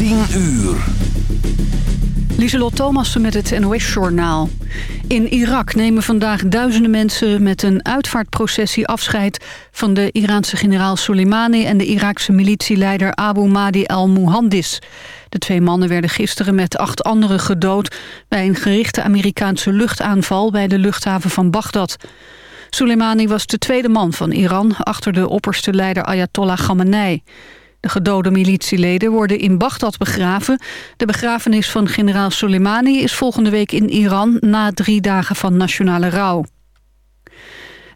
10 uur. Lieselot Thomassen met het NOS-journaal. In Irak nemen vandaag duizenden mensen met een uitvaartprocessie afscheid... van de Iraanse generaal Soleimani en de Iraakse militieleider Abu Mahdi al-Muhandis. De twee mannen werden gisteren met acht anderen gedood... bij een gerichte Amerikaanse luchtaanval bij de luchthaven van Bagdad. Soleimani was de tweede man van Iran... achter de opperste leider Ayatollah Khamenei. De gedode militieleden worden in Bagdad begraven. De begrafenis van generaal Soleimani is volgende week in Iran... na drie dagen van nationale rouw.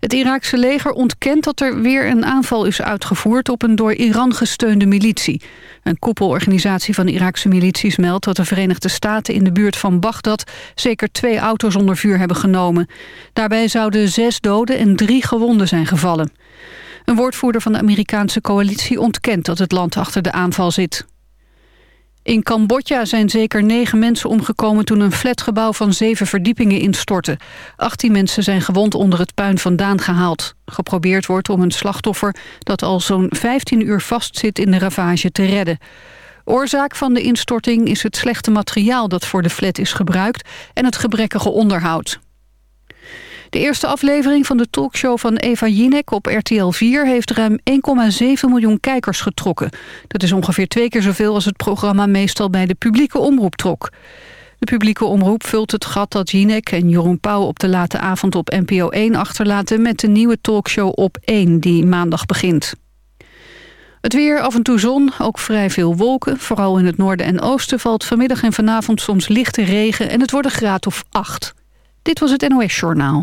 Het Iraakse leger ontkent dat er weer een aanval is uitgevoerd... op een door Iran gesteunde militie. Een koepelorganisatie van Iraakse milities meldt... dat de Verenigde Staten in de buurt van Bagdad... zeker twee auto's onder vuur hebben genomen. Daarbij zouden zes doden en drie gewonden zijn gevallen. Een woordvoerder van de Amerikaanse coalitie ontkent dat het land achter de aanval zit. In Cambodja zijn zeker negen mensen omgekomen toen een flatgebouw van zeven verdiepingen instortte. 18 mensen zijn gewond onder het puin vandaan gehaald. Geprobeerd wordt om een slachtoffer dat al zo'n 15 uur vastzit in de ravage te redden. Oorzaak van de instorting is het slechte materiaal dat voor de flat is gebruikt en het gebrekkige onderhoud. De eerste aflevering van de talkshow van Eva Jinek op RTL 4... heeft ruim 1,7 miljoen kijkers getrokken. Dat is ongeveer twee keer zoveel als het programma meestal bij de publieke omroep trok. De publieke omroep vult het gat dat Jinek en Jeroen Pauw op de late avond op NPO 1 achterlaten... met de nieuwe talkshow op 1 die maandag begint. Het weer, af en toe zon, ook vrij veel wolken. Vooral in het noorden en oosten valt vanmiddag en vanavond soms lichte regen... en het wordt een graad of 8. Dit was het NOS Journaal.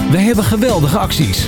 Wij hebben geweldige acties.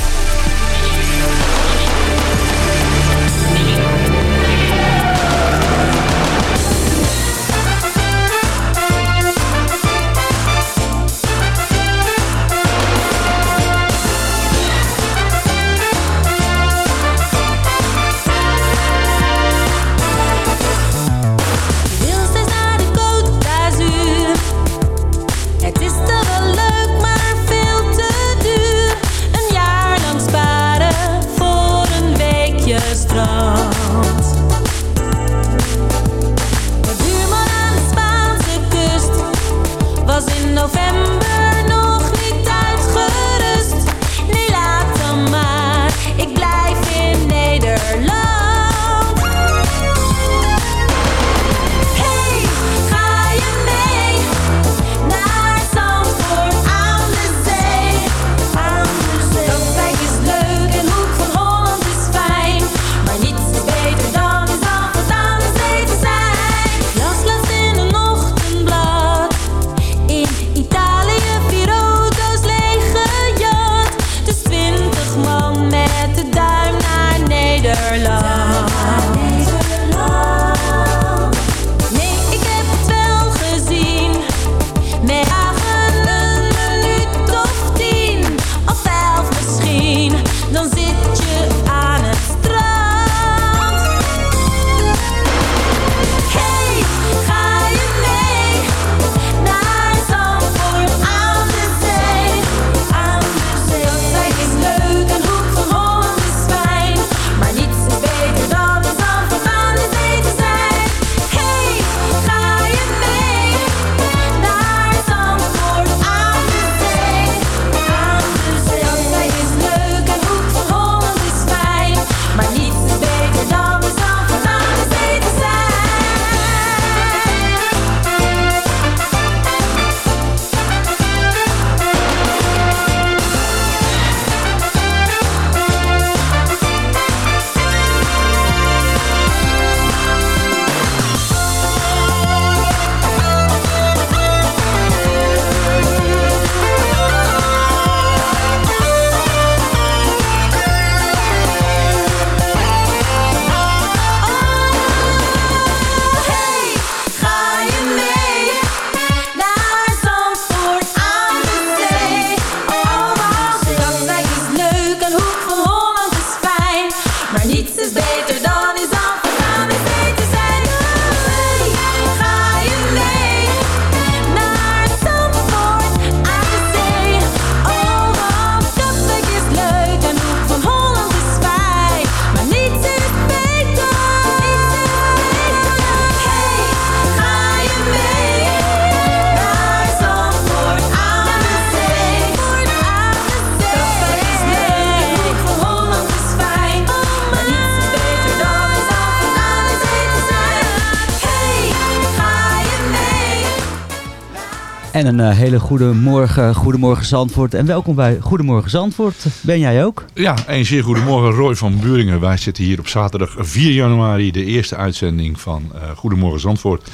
Een eh, hele goede morgen, goedemorgen Zandvoort. En welkom bij Goedemorgen Zandvoort. Ben jij ook? Ja, een zeer goedemorgen Roy van Buringen. Wij zitten hier op zaterdag 4 januari, de eerste uitzending van eh, Goedemorgen Zandvoort.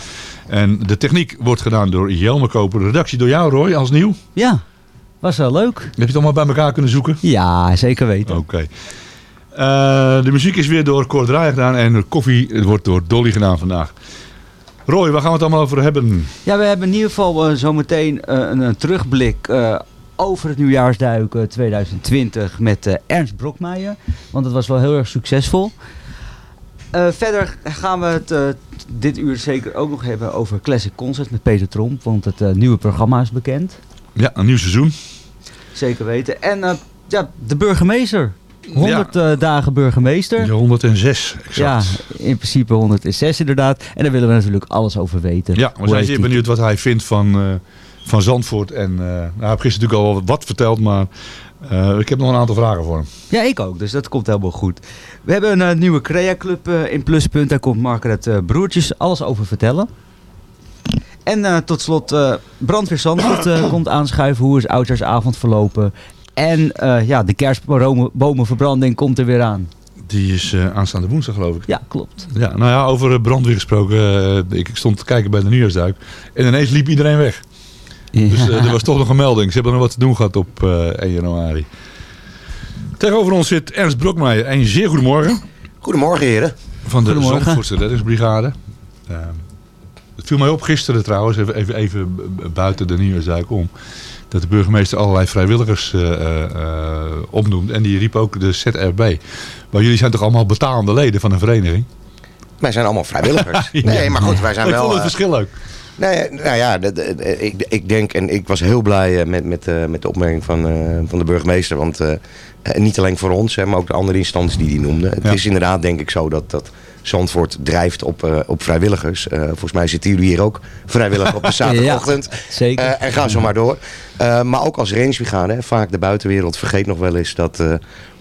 En de techniek wordt gedaan door Jelme Koper. De redactie door jou Roy, als nieuw. Ja, was wel leuk. Heb je het allemaal bij elkaar kunnen zoeken? Ja, zeker weten. Oké. Eh, de muziek is weer door Cor Draaier gedaan en de koffie wordt door Dolly gedaan vandaag. Roy, waar gaan we het allemaal over hebben? Ja, we hebben in ieder geval eh, zometeen eh, een, een terugblik eh, over het nieuwjaarsduik eh, 2020 met Ernst Brokmeijer. Want het was wel heel erg succesvol. Verder gaan we het dit uur zeker ook nog hebben over Classic Concert met Peter Tromp. Want het nieuwe programma is bekend. Ja, een nieuw seizoen. Zeker weten. En ja, de burgemeester. 100 eh, dagen burgemeester. Ja, 106, exact. Ja, in principe 106 inderdaad. En daar willen we natuurlijk alles over weten. Ja, we zijn zeer benieuwd wat hij vindt van, eh, van Zandvoort. En eh nou, hij heeft gisteren natuurlijk al wat verteld, maar ik heb nog een aantal vragen voor hem. Ja, ik ook. Dus dat komt helemaal goed. We hebben een nieuwe Crea Club in Pluspunt. Daar komt Margaret Broertjes alles over vertellen. En tot slot, Brandweer Zandvoort komt aanschuiven. Hoe is oudjaarsavond verlopen? En eh, ja, de kerstbomenverbranding komt er weer aan. Die is eh, aanstaande woensdag, geloof ik. Ja, klopt. Ja, nou ja, over eh, brandweer gesproken. eh, ik stond te kijken bij de nieuwjaarsduik. En ineens liep iedereen weg. Dus er was toch nog een melding. Ze hebben nog wat te doen gehad op eh 1 januari. Tegenover ons zit Ernst Brokmeijer. En zeer goedemorgen. Goedemorgen heren. Van de. Zandvoortse reddingsbrigade. Eh, het viel mij op gisteren trouwens, even, even, even buiten de nieuwjaarsduik om. Dat de burgemeester allerlei vrijwilligers eh eh, eh, opnoemt. En die riep ook de ZRB. Maar jullie zijn toch allemaal betaalde leden van een vereniging? Wij zijn allemaal vrijwilligers. Ja. Nee, maar goed, wij zijn ik wel... vond het verschil leuk. Nee, nou ja, ik, ik denk en ik was heel blij met, met, met de opmerking van, van de burgemeester. Want niet alleen voor ons, hè, maar ook de andere instanties die die noemde. Het Ja. is inderdaad denk ik zo dat, dat Zandvoort drijft op, eh, op vrijwilligers. Eh, volgens mij zitten jullie hier ook vrijwillig op de zaterdagochtend. Zeker. Eh, en ga zo maar door. Maar ook als rangebrigade, vaak de buitenwereld vergeet nog wel eens dat...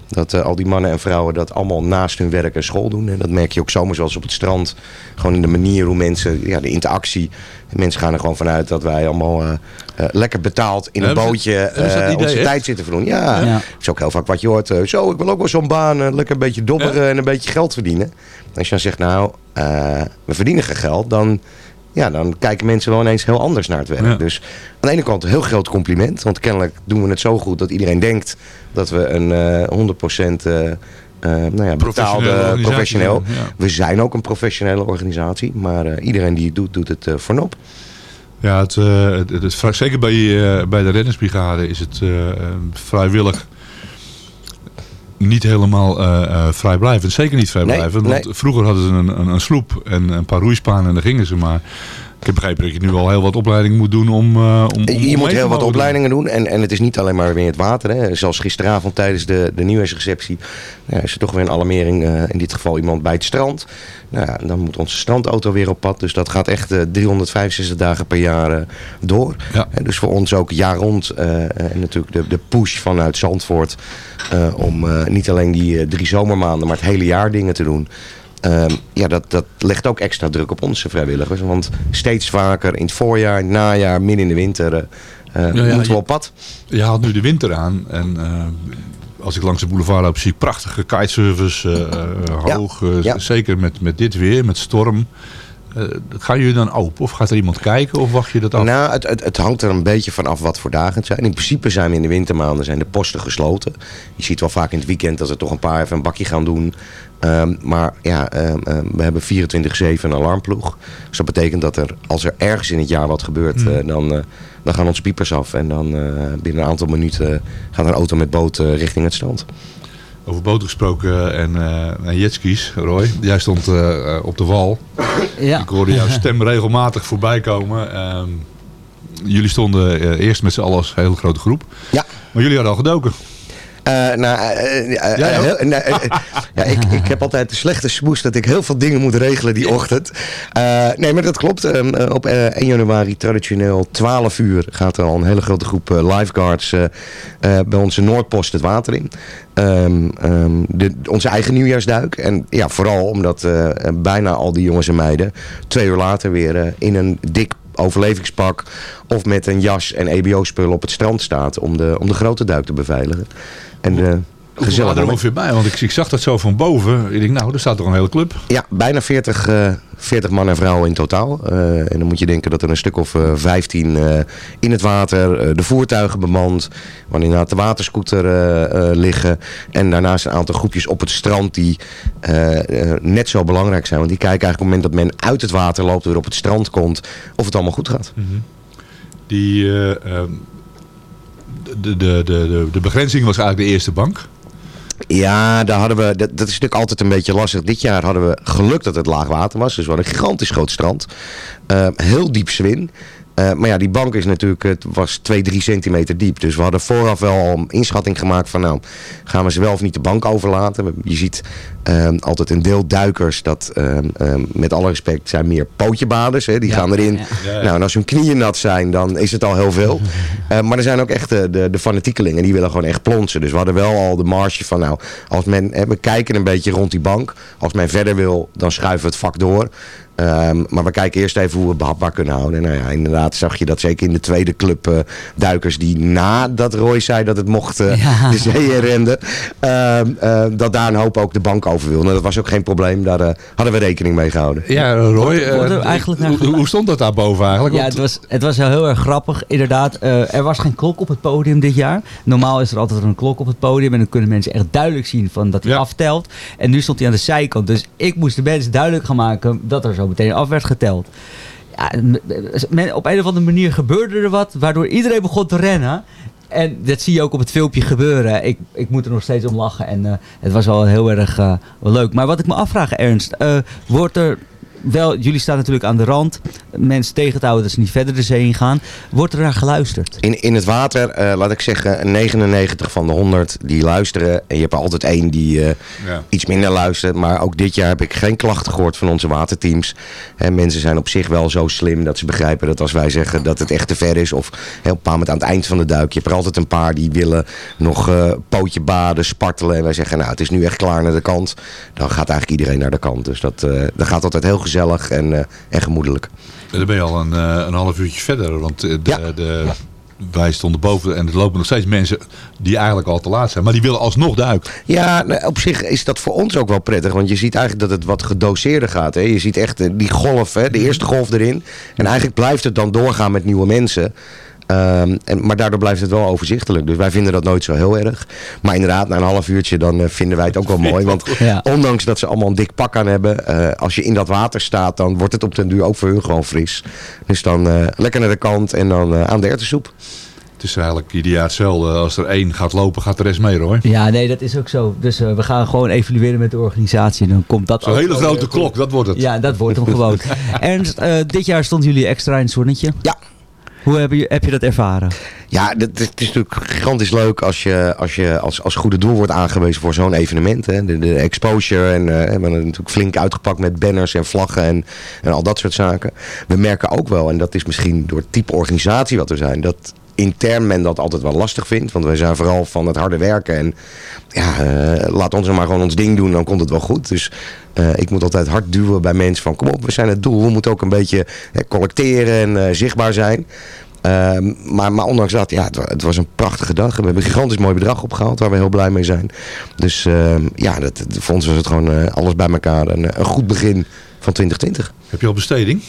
dat eh, al die mannen en vrouwen dat allemaal naast hun werk en school doen. En dat merk je ook zomers zoals op het strand. Gewoon in de manier hoe mensen, ja, de interactie. Mensen gaan er gewoon vanuit dat wij allemaal eh, eh, lekker betaald in een bootje eh, idee, onze tijd zitten verdoen. Ja, Ja. dat is ook heel vaak wat je hoort. eh, zo, ik wil ook wel zo'n baan, lekker een beetje dobberen en een beetje geld verdienen. Als je dan zegt, nou, eh, we verdienen geen geld, dan, ja, dan kijken mensen wel ineens heel anders naar het werk. Ja. Dus aan de ene kant een heel groot compliment. Want kennelijk doen we het zo goed dat iedereen denkt dat we een eh 100% eh, eh, nou ja, betaalde professioneel. ja. We zijn ook een professionele organisatie. Maar eh, iedereen die het doet, doet het eh voornop. Ja, het, eh, het, het, zeker bij, eh, bij de reddingsbrigade is het eh, eh, vrijwillig niet helemaal eh, eh, vrijblijvend. Zeker niet vrijblijvend. Nee, want nee. vroeger hadden ze een, een, een sloep en een paar roeispanen en daar gingen ze. Maar ik heb begrepen dat je nu al heel wat opleiding moet doen om... eh, om, om Je om moet heel wat opleidingen doen. En, en het is niet alleen maar weer het water. Hè. Zoals gisteravond tijdens de, de nieuwjaarsreceptie. Ja, is er toch weer een alarmering. eh, in dit geval iemand bij het strand. Nou ja, dan moet onze strandauto weer op pad. Dus dat gaat echt eh, 365 dagen per jaar eh, door. Ja. En dus voor ons ook jaar rond. eh, en natuurlijk de, de push vanuit Zandvoort. eh, om eh, niet alleen die eh, drie zomermaanden. Maar het hele jaar dingen te doen. Ehm, ja, dat, dat legt ook extra druk op onze vrijwilligers. Want steeds vaker in het voorjaar, najaar, midden in de winter... eh, eh, ja, moeten we op pad. Je haalt nu de winter aan en eh, als ik langs de boulevard loop zie ik prachtige kitesurfers, hoog, ja. zeker met, met dit weer, met storm. Eh, gaan jullie dan open of gaat er iemand kijken of wacht je dat af? Nou, het, het, het hangt er een beetje van af wat voor dagen het zijn. In principe zijn we in de wintermaanden zijn de posten gesloten. Je ziet wel vaak in het weekend dat er toch een paar even een bakje gaan doen. Ehm, maar ja, ehm, ehm, we hebben 24-7 een alarmploeg. Dus dat betekent dat er, als er ergens in het jaar wat gebeurt, Hmm. eh, dan, eh, dan gaan onze piepers af. En dan binnen een aantal minuten gaat een auto met boot richting het strand. Over boten gesproken en, en jetskis, Roy. Jij stond eh, eh, op de wal. Ja. Ik hoorde jouw stem regelmatig voorbij komen. Ehm, jullie stonden eerst met z'n allen als hele grote groep. Ja. Maar jullie hadden al gedoken. Eh, nou, eh, eh, heel- nee, ja, ik, ik heb altijd de slechte smoes dat ik heel veel dingen moet regelen die ochtend. Nee, maar dat klopt. Ehm, eh, op eh, 1 januari traditioneel 12 uur gaat er al een hele grote groep lifeguards bij onze Noordpost het water in. Ehm, ehm, de, onze eigen nieuwjaarsduik. En ja, vooral omdat bijna al die jongens en meiden twee uur later weer in een dik overlevingspak of met een jas en EBO-spullen op het strand staat om de, om de grote duik te beveiligen. En de Hoeveel gezellig waren er ongeveer bij? Want ik, ik zag dat zo van boven. Ik denk, nou, er staat toch een hele club. Ja, bijna 40, eh 40 man en vrouwen in totaal. Eh, en dan moet je denken dat er een stuk of eh 15 eh, in het water, eh, de voertuigen bemand, wanneer inderdaad de waterscooter eh, eh, liggen. En daarnaast een aantal groepjes op het strand die eh, eh, net zo belangrijk zijn. Want die kijken eigenlijk op het moment dat men uit het water loopt, weer op het strand komt, of het allemaal goed gaat. Die, eh, ehm, de, de, de, de begrenzing was eigenlijk de eerste bank. Ja, daar hadden we, dat, dat is natuurlijk altijd een beetje lastig. Dit jaar hadden we geluk dat het laag water was. Dus we hadden een gigantisch groot strand. Eh, heel diep zwin. Eh, maar ja, die bank is natuurlijk, het was 2, 3 centimeter diep. Dus we hadden vooraf wel al een inschatting gemaakt van nou, gaan we ze wel of niet de bank overlaten. Je ziet ehm, altijd een deel duikers, dat ehm, ehm, met alle respect zijn meer pootjebaders. Hè, die gaan erin. Ja, ja. Nou, en als hun knieën nat zijn, dan is het al heel veel. Eh, maar er zijn ook echt de, de, de fanatiekelingen, die willen gewoon echt plonsen. Dus we hadden wel al de marge van, nou, als men, hè, we kijken een beetje rond die bank. Als men verder wil, dan schuiven we het vak door. Ehm, maar we kijken eerst even hoe we het behapbaar kunnen houden. En nou ja, inderdaad zag je dat zeker in de tweede club eh, duikers die nadat Roy zei dat het mocht eh, Ja. de zee in renden. ehm, eh, dat daar een hoop ook de bank over wilde. Dat was ook geen probleem. Daar eh, hadden we rekening mee gehouden. Ja, Roy. eigenlijk hoe, hoe stond dat daar boven eigenlijk? Ja, het was, het was wel heel erg grappig. Inderdaad, eh, er was geen klok op het podium dit jaar. Normaal is er altijd een klok op het podium. En dan kunnen mensen echt duidelijk zien van dat hij Ja. aftelt. En nu stond hij aan de zijkant. Dus ik moest de mensen duidelijk gaan maken dat er zo meteen af werd geteld. Ja, op een of andere manier gebeurde er wat. Waardoor iedereen begon te rennen. En dat zie je ook op het filmpje gebeuren. Ik, ik moet er nog steeds om lachen. En eh, het was wel heel erg eh, leuk. Maar wat ik me afvraag, Ernst. eh, wordt er wel, jullie staan natuurlijk aan de rand. Mensen tegen te houden dat ze niet verder de zee in gaan. Wordt er naar geluisterd? In, in het water, eh, laat ik zeggen, 99 van de 100 die luisteren. En je hebt er altijd één die eh, Ja. iets minder luistert. Maar ook dit jaar heb ik geen klachten gehoord van onze waterteams. Hè, mensen zijn op zich wel zo slim dat ze begrijpen dat als wij zeggen dat het echt te ver is. Of heel op een bepaald moment aan het eind van de duik. Je hebt er altijd een paar die willen nog eh, pootje baden, spartelen. En wij zeggen nou het is nu echt klaar naar de kant. Dan gaat eigenlijk iedereen naar de kant. Dus dat, eh, dat gaat altijd heel gezellig en, eh, en gemoedelijk. Dan ben je al een, eh, een half uurtje verder. Want eh, de, Ja. de, wij stonden boven en er lopen nog steeds mensen die eigenlijk al te laat zijn. Maar die willen alsnog duiken. Ja, nou, op zich is dat voor ons ook wel prettig. Want je ziet eigenlijk dat het wat gedoseerder gaat. Hè? Je ziet echt die golf, hè? de eerste golf erin. En eigenlijk blijft het dan doorgaan met nieuwe mensen. Ehm, en, maar daardoor blijft het wel overzichtelijk. Dus wij vinden dat nooit zo heel erg. Maar inderdaad, na een half uurtje dan eh, vinden wij het ook wel mooi. Want Ja. ondanks dat ze allemaal een dik pak aan hebben. eh, als je in dat water staat, dan wordt het op den duur ook voor hun gewoon fris. Dus dan eh, lekker naar de kant en dan eh, aan de erwtensoep. Het is eigenlijk ieder jaar hetzelfde. Als er één gaat lopen, gaat de rest mee hoor. Ja, nee, dat is ook zo. Dus we gaan gewoon evalueren met de organisatie. En dan komt dat Zo'n hele grote weer klok, dat wordt het. Ja, dat wordt hem gewoon. Ernst, eh, dit jaar stonden jullie extra in het zonnetje. Ja. Hoe heb je, heb je dat ervaren? Ja, het is natuurlijk gigantisch leuk als je als, je als, als goede doel wordt aangewezen voor zo'n evenement. Hè. De, exposure en het natuurlijk flink uitgepakt met banners en vlaggen en, en al dat soort zaken. We merken ook wel, en dat is misschien door het type organisatie wat we zijn, dat intern men dat altijd wel lastig vindt. Want wij zijn vooral van het harde werken en ja, eh, laat ons maar gewoon ons ding doen, dan komt het wel goed. Dus eh, ik moet altijd hard duwen bij mensen van kom op, we zijn het doel. We moeten ook een beetje collecteren en eh, zichtbaar zijn. Ehm, maar, maar ondanks dat, ja, het, wa- het was een prachtige dag. We hebben een gigantisch mooi bedrag opgehaald waar we heel blij mee zijn. Dus ehm, ja, dat, voor ons was het gewoon eh, alles bij elkaar. Een, een goed begin van 2020. Heb je al besteding?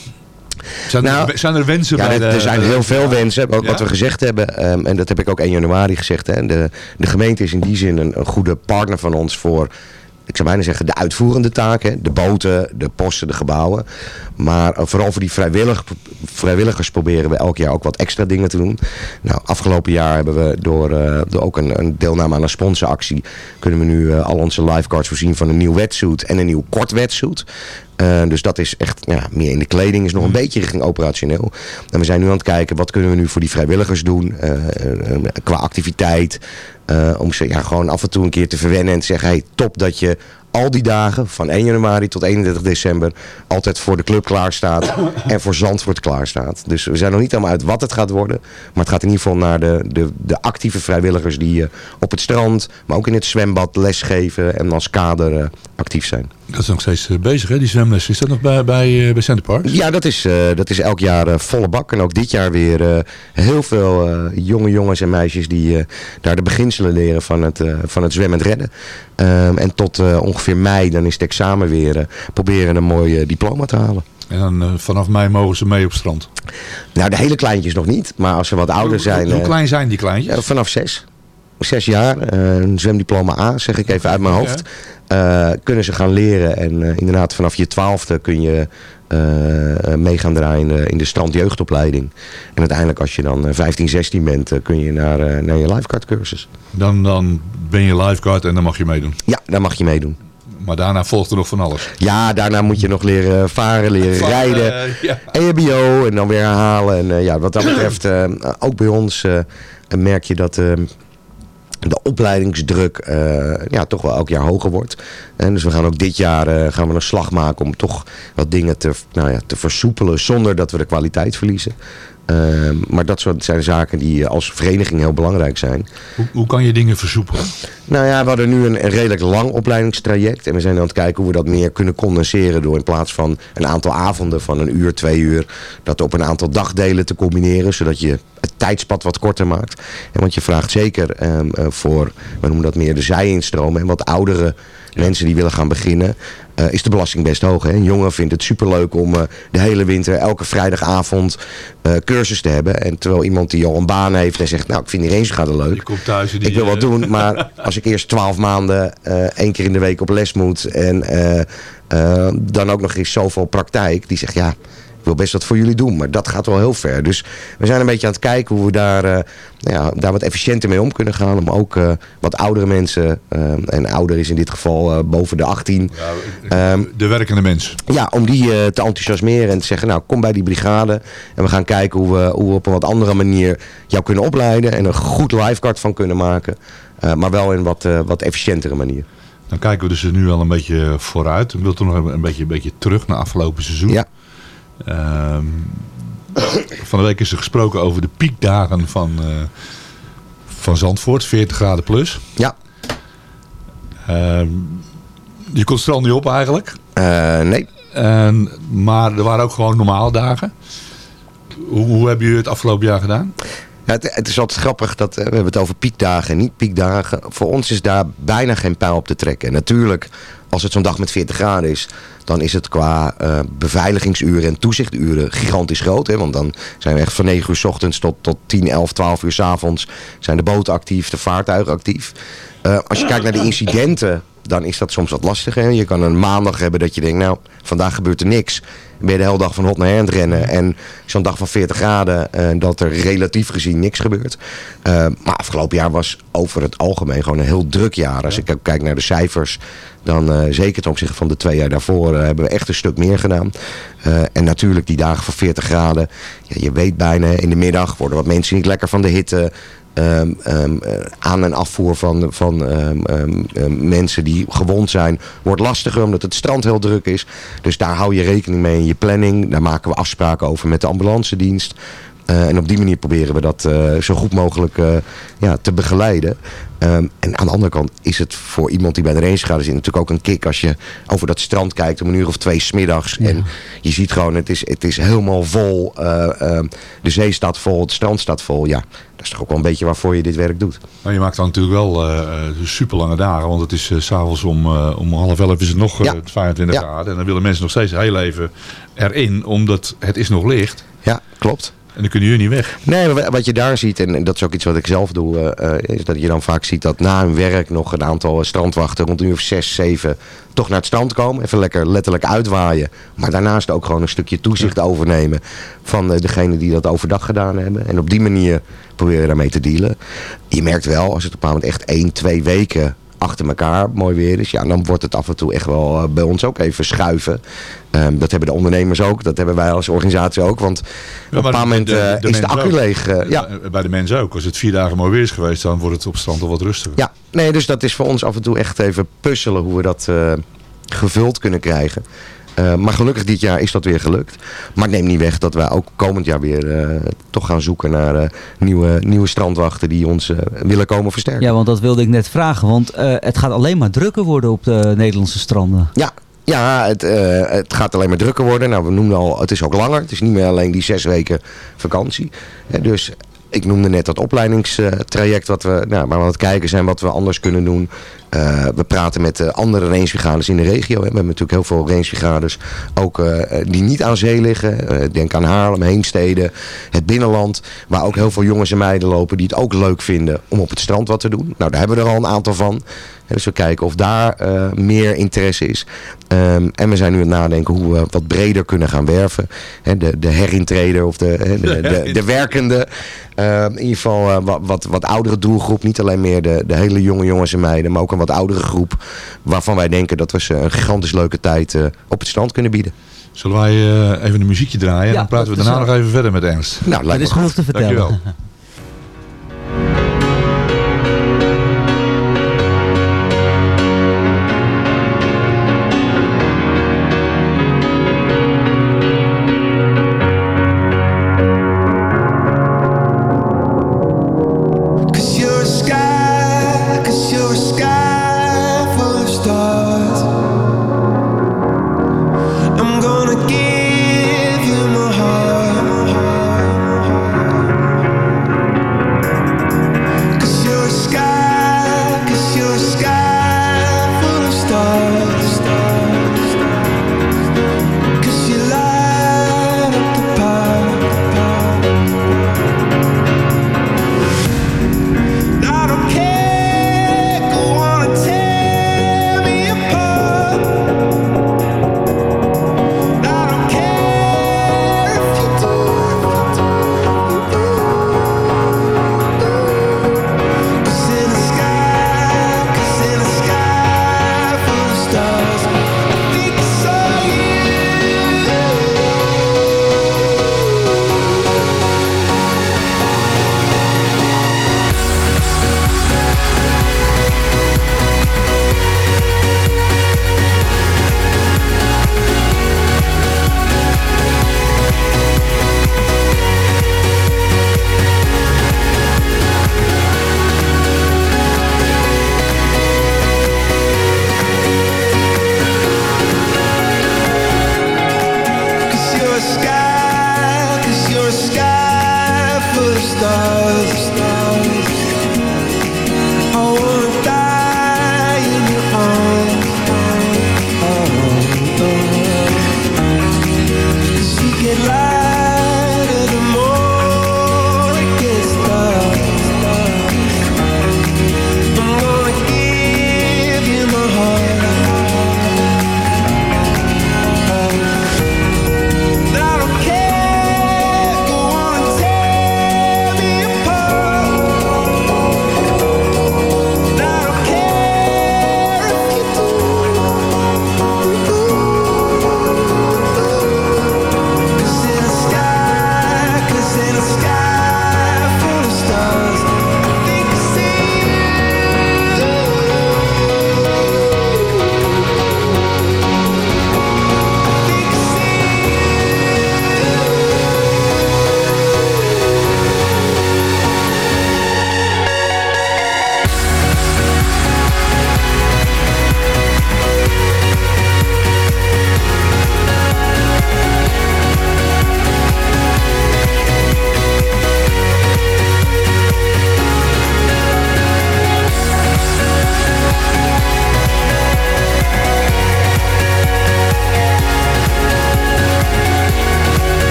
Zijn, Nou, er, zijn er wensen Ja, bij er, de... er zijn heel veel wensen. Ook Ja. wat we gezegd hebben. ehm, en dat heb ik ook 1 januari gezegd. Hè. De, de gemeente is in die zin een, een goede partner van ons voor... Ik zou bijna zeggen de uitvoerende taken. De boten, de posten, de gebouwen. Maar eh, vooral voor die vrijwillig, vrijwilligers proberen we elk jaar ook wat extra dingen te doen. Nou, afgelopen jaar hebben we door, eh, door ook een, een deelname aan een sponsoractie... kunnen we nu eh, al onze lifeguards voorzien van een nieuw wetsuit en een nieuw kort wetsuit. Dus dat is echt ja, meer in de kleding, is nog een beetje richting operationeel. En we zijn nu aan het kijken, wat kunnen we nu voor die vrijwilligers doen qua activiteit. om ze ja, gewoon af en toe een keer te verwennen en te zeggen, hey, top dat je al die dagen, van 1 januari tot 31 december, altijd voor de club klaar staat en voor Zandvoort klaar staat. Dus we zijn nog niet helemaal uit wat het gaat worden. Maar het gaat in ieder geval naar de, de, de actieve vrijwilligers die eh, op het strand, maar ook in het zwembad lesgeven en als kader eh, actief zijn. Dat is nog steeds eh, bezig, hè, die zwemles. Is dat nog bij, bij, eh, bij Center Parks? Ja, dat is, eh, dat is elk jaar volle bak. En ook dit jaar weer heel veel jonge jongens en meisjes die daar de beginselen leren van het, van het zwemmen en redden. Ehm, en tot ongeveer mei, dan is het examen weer, proberen een mooi diploma te halen. En dan vanaf mei mogen ze mee op strand. Nou, de hele kleintjes nog niet. Maar als ze wat ouder zijn... Hoe, hoe klein zijn die kleintjes? Vanaf zes. Zes jaar, eh, een zwemdiploma A, zeg ik even uit mijn hoofd. Eh, kunnen ze gaan leren. En eh, inderdaad, vanaf je twaalfde kun je mee gaan draaien in de, in de strandjeugdopleiding. En uiteindelijk, als je dan eh, 15, 16 bent, kun je naar, naar je lifeguard cursus. Dan, dan ben je lifeguard en dan mag je meedoen. Ja, daar mag je meedoen. Maar daarna volgt er nog van alles. Ja, daarna moet je nog leren varen, leren Van, rijden. ja. EHBO en dan weer herhalen. En ja, wat dat betreft, ook bij ons merk je dat de opleidingsdruk eh, ja, toch wel elk jaar hoger wordt. En dus we gaan ook dit jaar eh, gaan we een slag maken om toch wat dingen te, nou ja, te versoepelen zonder dat we de kwaliteit verliezen. Eh, maar dat soort zijn zaken die eh, als vereniging heel belangrijk zijn. Hoe, hoe kan je dingen versoepelen? Nou ja, we hadden nu een, een redelijk lang opleidingstraject. En we zijn aan het kijken hoe we dat meer kunnen condenseren. Door in plaats van een aantal avonden van een uur, twee uur. Dat op een aantal dagdelen te combineren. Zodat je het tijdspad wat korter maakt. En want je vraagt zeker ehm, eh, voor, we noemen dat meer de zijinstromen. En wat oudere mensen die willen gaan beginnen. Eh, is de belasting best hoog. Hè? Een jongen vindt het superleuk om eh, de hele winter elke vrijdagavond eh, cursus te hebben. En terwijl iemand die al een baan heeft en zegt, nou ik vind die racegaden leuk. Je komt thuis die, Ik wil wat doen, maar als ik eerst twaalf maanden één keer in de week op les moet en dan ook nog eens zoveel praktijk, die zegt ja, ik wil best wat voor jullie doen, maar dat gaat wel heel ver. Dus we zijn een beetje aan het kijken hoe we daar, eh, nou ja, daar wat efficiënter mee om kunnen gaan. Om ook eh, wat oudere mensen, eh, en ouder is in dit geval boven de 18, ehm, de werkende mens. ja, om die te enthousiasmeren en te zeggen, nou kom bij die brigade en we gaan kijken hoe we, hoe we op een wat andere manier jou kunnen opleiden en een goed lifeguard van kunnen maken. Maar wel in een wat, wat efficiëntere manier. Dan kijken we dus nu wel een beetje vooruit. Ik wil toch nog een beetje, een beetje terug naar afgelopen seizoen. Ja. Ehm, van de week is er gesproken over de piekdagen van, eh, van Zandvoort, 40 graden plus. Ja. Ehm, je kon het strand niet op eigenlijk. Eh, nee. En, maar er waren ook gewoon normale dagen. Hoe, hoe hebben jullie het afgelopen jaar gedaan? Het, het is altijd grappig dat eh, we hebben het over piekdagen en niet piekdagen. Voor ons is daar bijna geen pijl op te trekken. En natuurlijk, als het zo'n dag met 40 graden is, dan is het qua eh, beveiligingsuren en toezichturen gigantisch groot. Hè? Want dan zijn we echt van 9 uur s ochtends tot, tot 10, 11, 12 uur s avonds zijn de boten actief, de vaartuigen actief. Eh, als je kijkt naar de incidenten, dan is dat soms wat lastiger. Hè? Je kan een maandag hebben dat je denkt, nou, vandaag gebeurt er niks. Ben je de hele dag van hot naar her aan het rennen. En zo'n dag van 40 graden, eh, dat er relatief gezien niks gebeurt. Eh, maar afgelopen jaar was over het algemeen gewoon een heel druk jaar. Als ik kijk naar de cijfers, dan eh, zeker ten opzichte van de twee jaar daarvoor hebben we echt een stuk meer gedaan. En natuurlijk die dagen van 40 graden. Ja, je weet bijna in de middag worden wat mensen niet lekker van de hitte. Ehm, ehm, eh, aan- en afvoer van, van ehm, mensen die gewond zijn wordt lastiger omdat het strand heel druk is. Dus daar hou je rekening mee in je planning. Daar maken we afspraken over met de ambulance Eh, en op die manier proberen we dat eh, zo goed mogelijk eh, ja, te begeleiden. Ehm, en aan de andere kant is het voor iemand die bij de range gaat, is het natuurlijk ook een kick als je over dat strand kijkt om een uur of twee smiddags. En je ziet gewoon, het is, het is helemaal vol. eh, ehm, de zee staat vol, het strand staat vol. Ja, dat is toch ook wel een beetje waarvoor je dit werk doet. Nou, je maakt dan natuurlijk wel super lange dagen. Want het is s s'avonds om, om half elf is het nog eh, Ja. 25 Ja. graden. En dan willen mensen nog steeds heel even erin. Omdat het is nog licht. Ja, klopt. En dan kunnen jullie niet weg. Nee, maar wat je daar ziet, en dat is ook iets wat ik zelf doe, eh, eh, is dat je dan vaak ziet dat na hun werk nog een aantal eh, strandwachten rond een uur of zes, zeven toch naar het strand komen. Even lekker letterlijk uitwaaien. Maar daarnaast ook gewoon een stukje toezicht overnemen van degene die dat overdag gedaan hebben. En op die manier proberen daarmee te dealen. Je merkt wel, als het op een moment echt één, twee weken achter elkaar mooi weer is, ja, dan wordt het af en toe echt wel eh, bij ons ook even schuiven. Ehm, dat hebben de ondernemers ook, dat hebben wij als organisatie ook. Want op een bepaald moment eh, is de accu ook. leeg. eh, ja. Bij de mensen ook. Als het vier dagen mooi weer is geweest, dan wordt het op strand al wat rustiger. Ja, nee, dus dat is voor ons af en toe echt even puzzelen hoe we dat gevuld kunnen krijgen. Eh, maar gelukkig dit jaar is dat weer gelukt. Maar ik neem niet weg dat wij ook komend jaar weer eh, toch gaan zoeken naar eh, nieuwe, nieuwe strandwachten die ons willen komen versterken. Ja, want dat wilde ik net vragen. Want het gaat alleen maar drukker worden op de Nederlandse stranden. Ja, ja het, het gaat alleen maar drukker worden. Nou, we noemden al, het is ook langer. Het is niet meer alleen die zes weken vakantie. Dus ik noemde net dat opleidingstraject wat we, nou, waar we aan het kijken zijn wat we anders kunnen doen. Eh, we praten met eh, andere rangebrigades in de regio. Hè. We hebben natuurlijk heel veel rangebrigades ook eh, die niet aan zee liggen. Denk aan Haarlem, Heemstede, het binnenland. Waar ook heel veel jongens en meiden lopen die het ook leuk vinden om op het strand wat te doen. Nou, daar hebben we er al een aantal van. Dus we kijken of daar meer interesse is. Ehm, en we zijn nu aan het nadenken hoe we wat breder kunnen gaan werven. De, de herintreder of de, de, de, de werkende. Eh, in ieder geval wat, wat, wat oudere doelgroep. Niet alleen meer de, de hele jonge jongens en meiden. Maar ook een wat oudere groep. Waarvan wij denken dat we ze een gigantisch leuke tijd eh, op het strand kunnen bieden. Zullen wij eh, even een muziekje draaien? en Ja, dan praten we dat daarna is nog even verder met Ernst. Nou, lijkt is me goed. genoeg te vertellen. Dankjewel.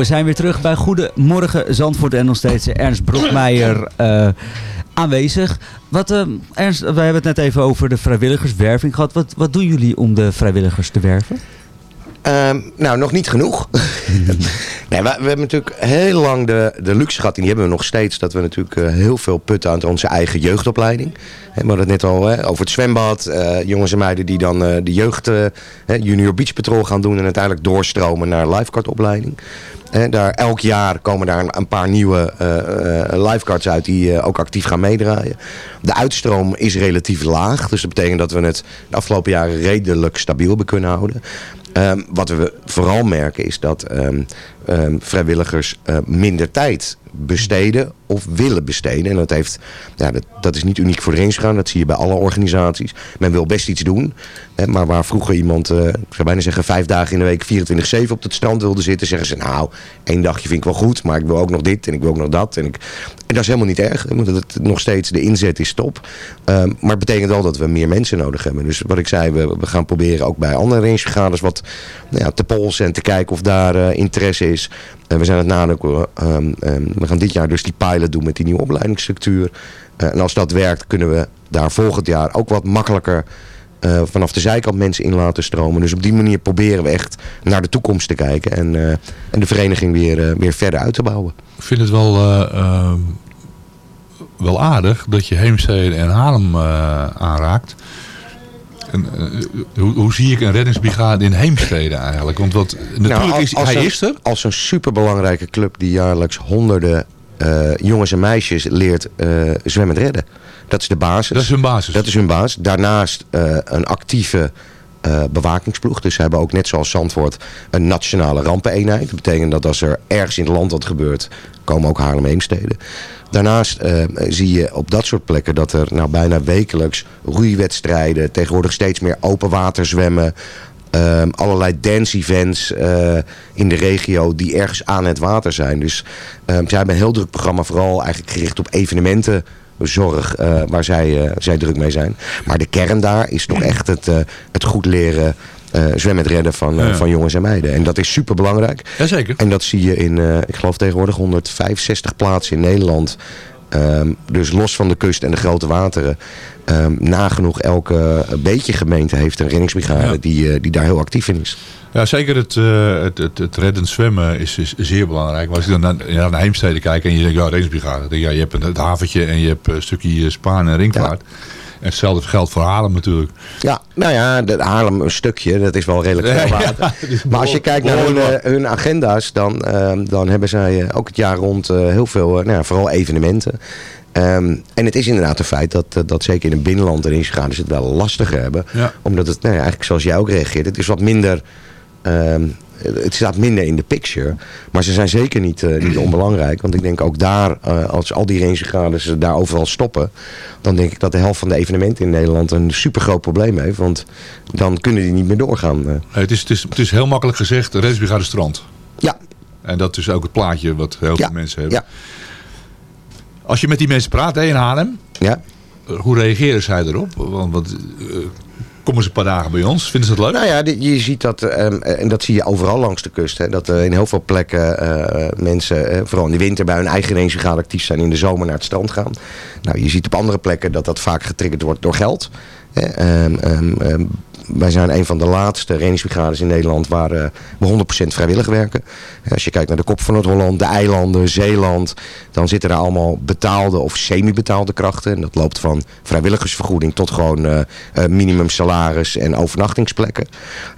We zijn weer terug bij Goedemorgen Zandvoort en nog steeds Ernst Brokmeijer eh, aanwezig. Wat, eh, Ernst, we hebben het net even over de vrijwilligerswerving gehad. Wat, wat doen jullie om de vrijwilligers te werven? Ehm, nou, nog niet genoeg. nee, we, hebben natuurlijk heel lang de, de luxe gehad, en die hebben we nog steeds, dat we natuurlijk eh, heel veel putten uit onze eigen jeugdopleiding. We hadden het net al hè, over het zwembad, eh, jongens en meiden die dan eh, de jeugd, junior beach patrol gaan doen en uiteindelijk doorstromen naar lifeguardopleiding. Hè, daar, elk jaar komen daar een, paar nieuwe lifeguards uit die ook actief gaan meedraaien. De uitstroom is relatief laag, dus dat betekent dat we het de afgelopen jaren redelijk stabiel hebben kunnen houden. Ehm, wat we vooral merken is dat ehm, ehm, vrijwilligers eh, minder tijd besteden of willen besteden. En dat, heeft, ja, dat, dat is niet uniek voor de Rensgaan, dat zie je bij alle organisaties. Men wil best iets doen, hè, maar waar vroeger iemand, eh, ik zou bijna zeggen vijf dagen in de week 24-7 op het strand wilde zitten, zeggen ze nou, één dagje vind ik wel goed, maar ik wil ook nog dit en ik wil ook nog dat. En, ik, en dat is helemaal niet erg, want het, nog steeds de inzet is top. Ehm, maar het betekent wel dat we meer mensen nodig hebben. Dus wat ik zei, we, we gaan proberen ook bij andere rangevergaders wat nou ja, te polsen en te kijken of daar eh, interesse is. En we zijn het nadenken, ehm, ehm, we gaan dit jaar dus die pilot doen met die nieuwe opleidingsstructuur. Eh, en als dat werkt, kunnen we daar volgend jaar ook wat makkelijker eh, vanaf de zijkant mensen in laten stromen. Dus op die manier proberen we echt naar de toekomst te kijken en, eh, en de vereniging weer, weer verder uit te bouwen. Ik vind het wel, eh, ehm, wel aardig dat je Heemstede en Haarlem aanraakt. En, eh, hoe, hoe zie ik een reddingsbrigade in Heemstede eigenlijk? Want wat, natuurlijk Nou, is, als hij een- is er. Als een superbelangrijke club die jaarlijks honderden eh, jongens en meisjes leert eh zwemmen redden. Dat is de basis. Dat is hun basis. Dat is hun basis. Daarnaast een actieve bewakingsploeg. Dus ze hebben ook net zoals Zandvoort een nationale rampeneenheid. Dat betekent dat als er ergens in het land wat gebeurt, komen ook Haarlem Heemsteden. Daarnaast eh, zie je op dat soort plekken dat er nou bijna wekelijks roeiwedstrijden, tegenwoordig steeds meer open water zwemmen, Ehm, allerlei dance events eh, in de regio die ergens aan het water zijn. Dus ehm, zij hebben een heel druk programma, vooral eigenlijk gericht op evenementenzorg, eh, waar zij, zij druk mee zijn. Maar de kern daar is toch echt het, het goed leren eh, zwemmen en redden van, eh, Ja. van jongens en meiden. En dat is super belangrijk. Jazeker. En dat zie je in, eh, ik geloof tegenwoordig 165 plaatsen in Nederland. Ehm, dus los van de kust en de grote wateren. ehm, nagenoeg elke beetje gemeente heeft een reddingsbrigade Ja. die, die daar heel actief in is. Ja, zeker het, eh, het, het, het reddend zwemmen is, is zeer belangrijk. Maar als je dan naar, ja, naar Heemstede kijkt en je denkt, ja, reddingsbrigade. Dan denk je, ja, je hebt een, het haventje en je hebt een stukje Spaan en ringvaart. Hetzelfde geldt voor Haarlem natuurlijk. Ja, nou ja, de Haarlem een stukje, dat is wel redelijk veel water. Ja, maar als je kijkt naar hun, eh, hun agenda's, dan, ehm, dan hebben zij eh, ook het jaar rond eh, heel veel, eh, nou ja, vooral evenementen. Ehm, en het is inderdaad een feit dat, eh, dat zeker in het binnenland de inschaders het wel lastiger hebben. Omdat het, nou ja, eigenlijk zoals jij ook reageert, het is wat minder... ehm, het staat minder in de picture. Maar ze zijn zeker niet, eh, niet onbelangrijk. Want ik denk ook daar, eh, als al die rangegaders daar overal stoppen... dan denk ik dat de helft van de evenementen in Nederland een super groot probleem heeft. Want dan kunnen die niet meer doorgaan. eh. Eh, Het is, het, is, het is heel makkelijk gezegd, de reddingsbrigade strand. Ja. En dat is ook het plaatje wat heel Ja, veel mensen hebben. ja. Als je met die mensen praat hè, in Haarlem, Ja. eh, hoe reageren zij erop? Want, want eh, komen ze een paar dagen bij ons? Vinden ze het leuk? Nou ja, je ziet dat, ehm, en dat zie je overal langs de kust. Hè, dat er in heel veel plekken eh, mensen, eh, vooral in de winter, bij hun eigen rangebrigade actief zijn. In de zomer naar het strand gaan. Nou, je ziet op andere plekken dat dat vaak getriggerd wordt door geld. Hè, ehm, ehm, wij zijn een van de laatste rangebrigades in Nederland waar eh, we 100% vrijwillig werken. Als je kijkt naar de kop van Noord-Holland, de eilanden, Zeeland, dan zitten daar allemaal betaalde of semi-betaalde krachten. En dat loopt van vrijwilligersvergoeding tot gewoon eh, eh, minimumsalaris en overnachtingsplekken.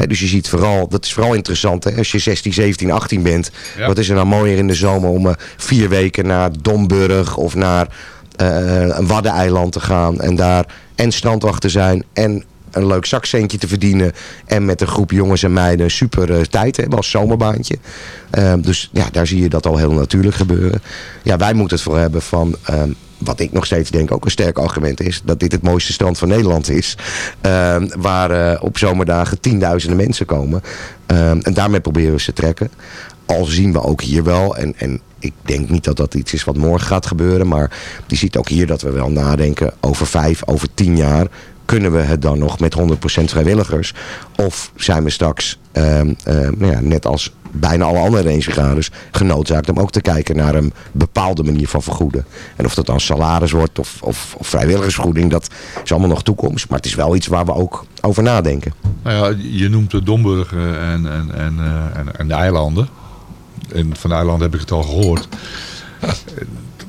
Dus je ziet vooral, dat is vooral interessant hè, als je 16, 17, 18 bent. Ja. Wat is er nou mooier in de zomer om eh, vier weken naar Domburg of naar eh, een Waddeneiland te gaan en daar en strandwacht te zijn en een leuk zakcentje te verdienen en met een groep jongens en meiden super eh, tijd hebben als zomerbaantje. Ehm, dus ja, daar zie je dat al heel natuurlijk gebeuren. Ja, wij moeten het voor hebben van ehm, wat ik nog steeds denk ook een sterk argument is, dat dit het mooiste strand van Nederland is. Ehm, waar eh, op zomerdagen tienduizenden mensen komen. En daarmee proberen we ze te trekken. Al zien we ook hier wel, en, en ik denk niet dat dat iets is wat morgen gaat gebeuren, maar je ziet ook hier dat we wel nadenken over vijf, over tien jaar kunnen we het dan nog met 100% vrijwilligers? Of zijn we straks, ehm, ehm, nou ja, net als bijna alle andere rangebrigades, genoodzaakt om ook te kijken naar een bepaalde manier van vergoeden. En of dat dan salaris wordt of, of, vrijwilligersvergoeding, dat is allemaal nog toekomst. Maar het is wel iets waar we ook over nadenken. Nou ja, je noemt de Domburg en, en, en, eh, en, en de eilanden. En van de eilanden heb ik het al gehoord.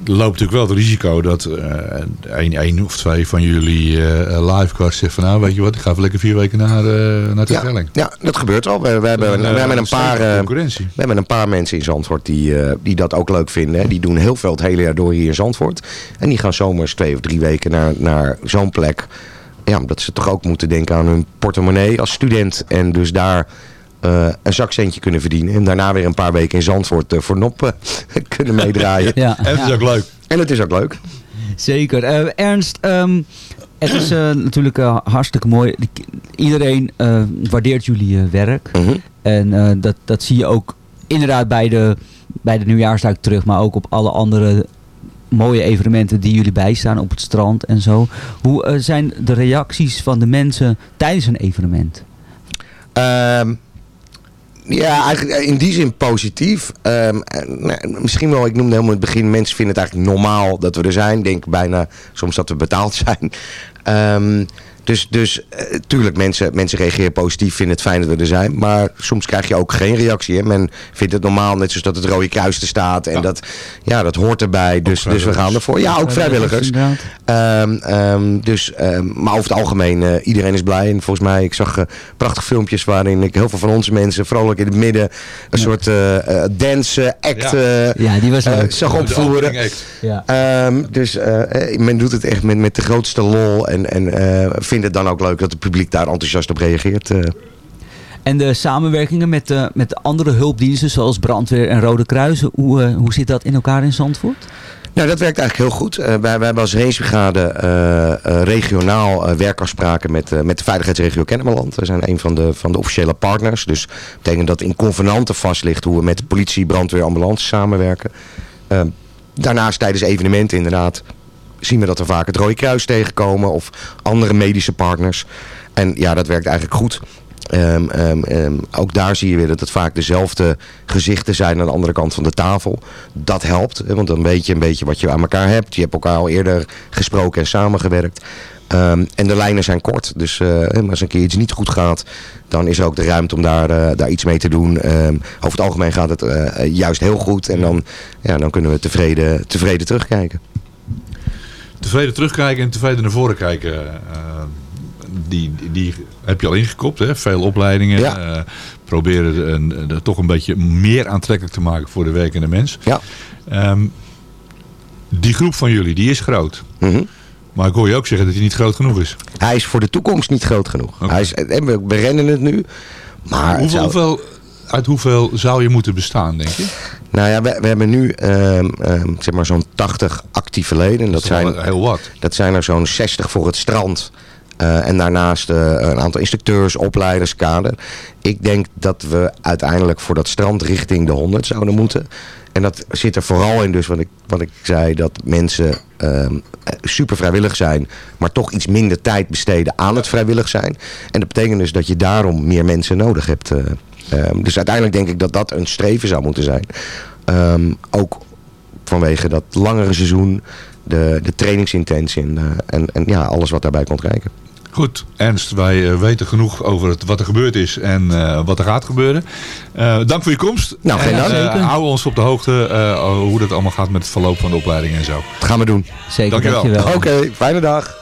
Loopt natuurlijk wel het risico dat eh, een, één of twee van jullie eh lifeguards zegt van nou weet je wat, ik ga even lekker vier weken naar, eh naar de Schelling. Ja, dat gebeurt al. We, we hebben, En, we eh, hebben een paar, eh, we hebben een paar mensen in Zandvoort die, eh, die dat ook leuk vinden. hè. Die doen heel veel het hele jaar door hier in Zandvoort. En die gaan zomers twee of drie weken naar, naar zo'n plek. Ja, omdat ze toch ook moeten denken aan hun portemonnee als student. En dus daar eh, een zakcentje kunnen verdienen. En daarna weer een paar weken in Zandvoort eh, voor noppen kunnen meedraaien. Ja. En het is ook leuk. En het is ook leuk. Zeker. Eh, Ernst, ehm, het is eh, natuurlijk hartstikke mooi. Iedereen eh, waardeert jullie eh, werk. Mhm. En eh, dat, dat zie je ook inderdaad bij de, bij de nieuwjaarsduik terug. Maar ook op alle andere mooie evenementen die jullie bijstaan op het strand en zo. Hoe eh, zijn de reacties van de mensen tijdens een evenement? Ehm, ja, eigenlijk in die zin positief. Ehm, eh, nou, misschien wel, ik noemde helemaal in het begin, mensen vinden het eigenlijk normaal dat we er zijn. Ik denk bijna soms dat we betaald zijn. Ehm, dus, dus eh, tuurlijk, mensen, mensen reageren positief, vinden het fijn dat we er zijn. Maar soms krijg je ook geen reactie. Hè? Men vindt het normaal, net zoals dat het Rode Kruis er staat. En dat, ja, dat hoort erbij. Dus, dus we gaan ervoor. Ja, ook vrijwilligers. Ehm, ehm, dus, ehm, maar over het algemeen, eh, iedereen is blij. En volgens mij, ik zag eh, prachtige filmpjes waarin ik heel veel van onze mensen, vrolijk in het midden, een soort eh, eh, dance act Ja. Ja, die was leuk. zag opvoeren. Ja. Ehm, dus men doet het echt met, met de grootste lol en, en vindt het dan ook leuk dat het publiek daar enthousiast op reageert. eh. En de samenwerkingen met, de met de andere hulpdiensten zoals brandweer en Rode Kruis. Hoe, eh, hoe zit dat in elkaar in Zandvoort? Nou, dat werkt eigenlijk heel goed. Eh, wij, wij hebben als racebrigade regionaal werkafspraken met, met de veiligheidsregio Kennemerland. We zijn een van de, van de officiële partners. Dus dat betekent dat in convenanten vast ligt hoe we met politie, brandweer, ambulance samenwerken. Eh, daarnaast tijdens evenementen inderdaad zien we dat we vaak het Rode Kruis tegenkomen of andere medische partners. En ja, dat werkt eigenlijk goed. Ehm, ehm, ehm, ook daar zie je weer dat het vaak dezelfde gezichten zijn aan de andere kant van de tafel. Dat helpt, want dan weet je een beetje wat je aan elkaar hebt. Je hebt elkaar al eerder gesproken en samengewerkt. En de lijnen zijn kort, dus eh, als een keer iets niet goed gaat, dan is er ook de ruimte om daar, eh, daar iets mee te doen. Over het algemeen gaat het eh, juist heel goed en dan, ja, dan kunnen we tevreden, tevreden terugkijken. Tevreden terugkijken en tevreden naar voren kijken. eh, die, die, die heb je al ingekopt. Hè? Veel opleidingen. Ja. eh, proberen een, een- toch een beetje meer aantrekkelijk te maken voor de werkende mens. Ja. Ehm, die groep van jullie, die is groot. Mhm. Maar ik hoor je ook zeggen dat hij niet groot genoeg is. Hij is voor de toekomst niet groot genoeg. Hij is, en we, we rennen het nu, maar het Hoeveel, zou- hoeveel, uit hoeveel zou je moeten bestaan, denk je? Nou ja, we, we hebben nu ehm, ehm, zeg maar zo'n 80 actieve leden. Dat wel zijn, heel wat. dat zijn er zo'n 60 voor het strand. Eh, en daarnaast eh, een aantal instructeurs, opleiders, kader. Ik denk dat we uiteindelijk voor dat strand richting de 100 zouden moeten. En dat zit er vooral in dus wat ik, wat ik zei, dat mensen ehm, eh, super vrijwillig zijn, maar toch iets minder tijd besteden aan het vrijwillig zijn. En dat betekent dus dat je daarom meer mensen nodig hebt. eh. Ehm, dus uiteindelijk denk ik dat dat een streven zou moeten zijn. Ehm, ook vanwege dat langere seizoen, de, de trainingsintentie en, eh, en, en ja, alles wat daarbij komt kijken. Goed, Ernst, wij eh, weten genoeg over het, wat er gebeurd is en eh, wat er gaat gebeuren. Eh, dank voor je komst. Nou, geen En, dank. eh, Zeker. hou ons op de hoogte eh, hoe dat allemaal gaat met het verloop van de opleiding en zo. Dat gaan we doen. Zeker, Dankjewel. dankjewel. Oké, fijne dag.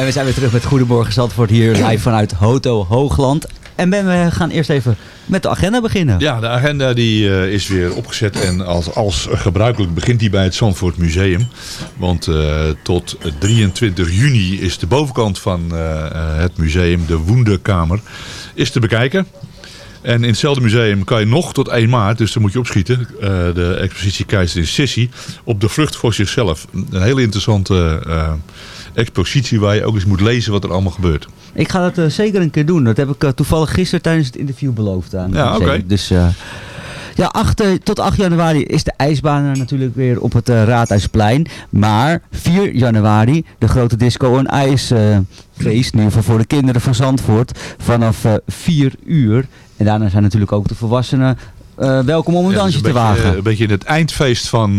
En we zijn weer terug met Goedemorgen Zandvoort hier live vanuit Hoto Hoogland. En Ben, we gaan eerst even met de agenda beginnen. Ja, de agenda die, eh, is weer opgezet en als, als gebruikelijk begint die bij het Zandvoort Museum. Want eh, tot 23 juni is de bovenkant van eh, het museum, de Woendekamer, is te bekijken. En in hetzelfde museum kan je nog tot 1 maart, dus dan moet je opschieten, de expositie Keizer in Sissi, op de vlucht voor zichzelf. Een hele interessante expositie waar je ook eens moet lezen wat er allemaal gebeurt. Ik ga dat eh, zeker een keer doen. Dat heb ik eh, toevallig gisteren tijdens het interview beloofd aan. Ja, oké. Dus eh, ja, 8, tot 8 januari is de ijsbaan natuurlijk weer op het Raadhuisplein. Maar 4 januari de grote disco en ijsfeest. in ieder geval voor de kinderen van Zandvoort. Vanaf eh 4 uur. En daarna zijn natuurlijk ook de volwassenen welkom om een Ja, dus dansje een te beetje, wagen. Een beetje in het eindfeest van,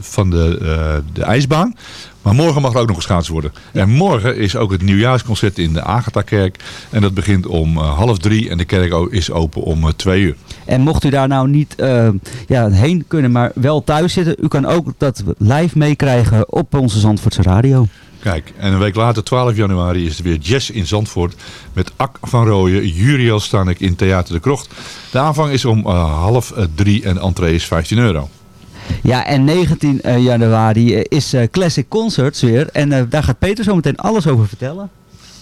van de, de ijsbaan. Maar morgen mag er ook nog geschaatst worden. En morgen is ook het nieuwjaarsconcert in de Agatha-kerk. En dat begint om eh, half drie. En de kerk is open om eh, twee uur. En mocht u daar nou niet eh, ja, heen kunnen, maar wel thuis zitten, u kan ook dat live meekrijgen op onze Zandvoortse radio. Kijk, en een week later, 12 januari, is er weer jazz in Zandvoort. Met Ak van Rooyen, Juriel Stanek in Theater de Krocht. De aanvang is om half drie en entree is 15 euro. Ja, en 19 eh, januari eh, is eh, Classic Concerts weer. En daar gaat Peter zo meteen alles over vertellen.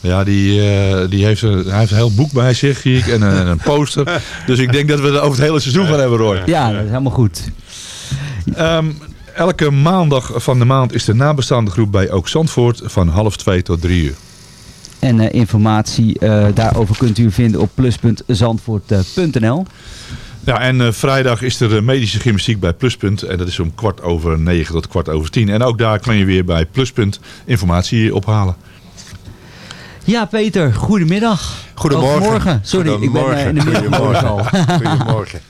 Ja, die, die heeft, een, hij heeft een heel boek bij zich, zie ik, en een, en een poster. Dus ik denk dat we er over het hele seizoen van hebben, Roy. Ja, dat is helemaal goed. Ehm, elke maandag van de maand is de nabestaande groep bij Ook Zandvoort van half twee tot drie uur. En informatie daarover kunt u vinden op plus.zandvoort.nl. Ja, en eh, vrijdag is er eh, medische gymnastiek bij Pluspunt. En dat is om kwart over negen tot kwart over tien. En ook daar kan je weer bij Pluspunt informatie ophalen. Ja, Peter, goedemiddag. Goedemorgen. Morgen. Sorry, ik ben eh, in de middag al. Goedemorgen.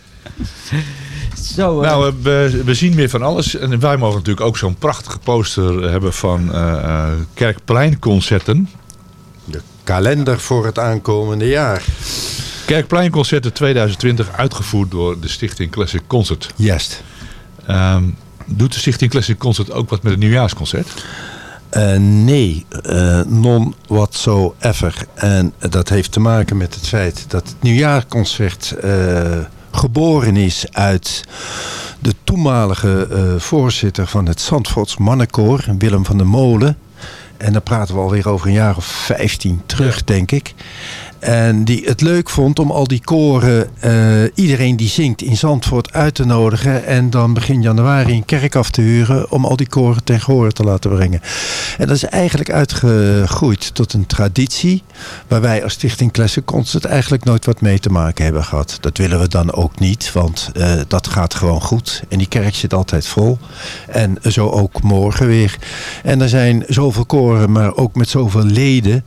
Zo, Nou, we, we zien weer van alles. En wij mogen natuurlijk ook zo'n prachtige poster hebben van eh, eh, Kerkpleinconcerten. De kalender voor het aankomende jaar. Kerkpleinconcerten 2020 uitgevoerd door de Stichting Classic Concert. Juist. Ehm, doet de Stichting Classic Concert ook wat met het nieuwjaarsconcert? Eh, nee, eh, non whatsoever. En dat heeft te maken met het feit dat het nieuwjaarconcert eh, geboren is uit de toenmalige voorzitter van het Zandvoorts Mannenkoor, Willem van der Molen. En dan praten we alweer over een jaar of 15 terug, denk ik. En die het leuk vond om al die koren, eh, iedereen die zingt in Zandvoort uit te nodigen. En dan begin januari een kerk af te huren om al die koren ten gehore te laten brengen. En dat is eigenlijk uitgegroeid tot een traditie. Waar wij als Stichting Classic Concert eigenlijk nooit wat mee te maken hebben gehad. Dat willen we dan ook niet, want eh, dat gaat gewoon goed. En die kerk zit altijd vol. En zo ook morgen weer. En er zijn zoveel koren, maar ook met zoveel leden.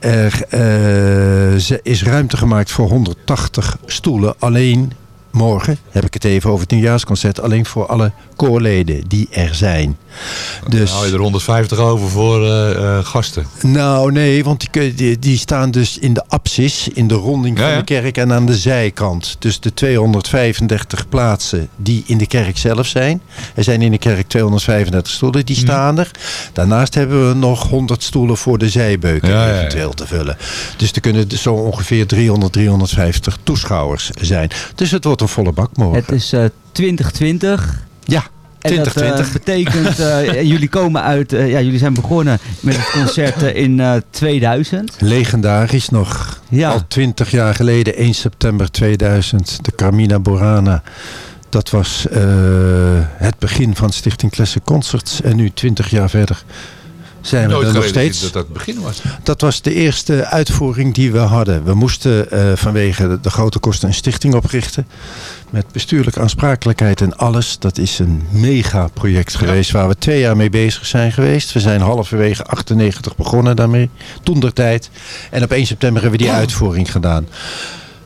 Er eh, is ruimte gemaakt voor 180 stoelen. Alleen morgen heb ik het even over het nieuwjaarsconcert. Alleen voor alle koorleden die er zijn. Dus... Hou je er 150 over voor eh, eh, gasten. nou nee, want die, die, die staan dus in de apsis, in de ronding Ja, van ja. de kerk en aan de zijkant. Dus de 235 plaatsen die in de kerk zelf zijn. Er zijn in de kerk 235 stoelen, die Mhm. staan er. Daarnaast hebben we nog 100 stoelen voor de zijbeuken Ja, eventueel te vullen. Dus er kunnen zo ongeveer 300, 350 toeschouwers zijn. Dus het wordt volle bak morgen. Het is eh 2020. Ja, En dat 2020. eh, betekent, eh, jullie komen uit, eh, ja, jullie zijn begonnen met het concert eh, in eh 2000. Legendarisch nog. Ja. Al 20 jaar geleden, 1 september 2000, de Carmina Burana. Dat was eh, het begin van Stichting Classic Concerts. En nu 20 jaar verder zijn we er nog steeds. dat dat het begin was. Dat was de eerste uitvoering die we hadden. We moesten eh, vanwege de, de grote kosten een stichting oprichten. Met bestuurlijke aansprakelijkheid en alles. Dat is een mega project geweest waar we twee jaar mee bezig zijn geweest. We zijn halverwege 98 begonnen daarmee. Toen der tijd. En op 1 september hebben we die uitvoering gedaan.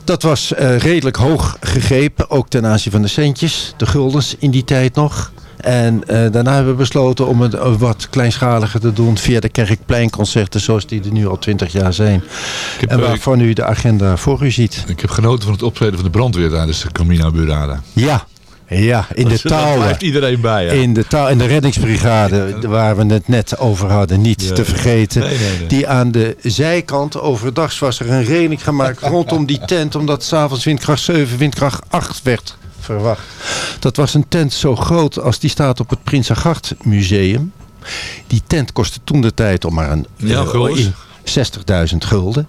Dat was eh, redelijk hoog gegrepen, ook ten aanzien van de centjes, de guldens in die tijd nog. En eh, daarna hebben we besloten om het eh, wat kleinschaliger te doen via de Kerkpleinconcerten zoals die er nu al 20 jaar zijn. heb, en eh, waarvan u de agenda voor u ziet. Ik heb genoten van het optreden van de brandweer tijdens de Camina Burana. Ja, Ja, in de Daar touwen. blijft iedereen bij. Ja. In de touw en de reddingsbrigade, waar we het net over hadden, niet Ja, te vergeten. Nee, nee, nee. Die aan de zijkant, overdags was er een reling gemaakt rondom die tent, omdat s'avonds windkracht 7, windkracht 8 werd verwacht. Dat was een tent zo groot als die staat op het Prinsengracht Museum. Die tent kostte toen de tijd om maar een Ja, eh, guldens. 60.000 gulden.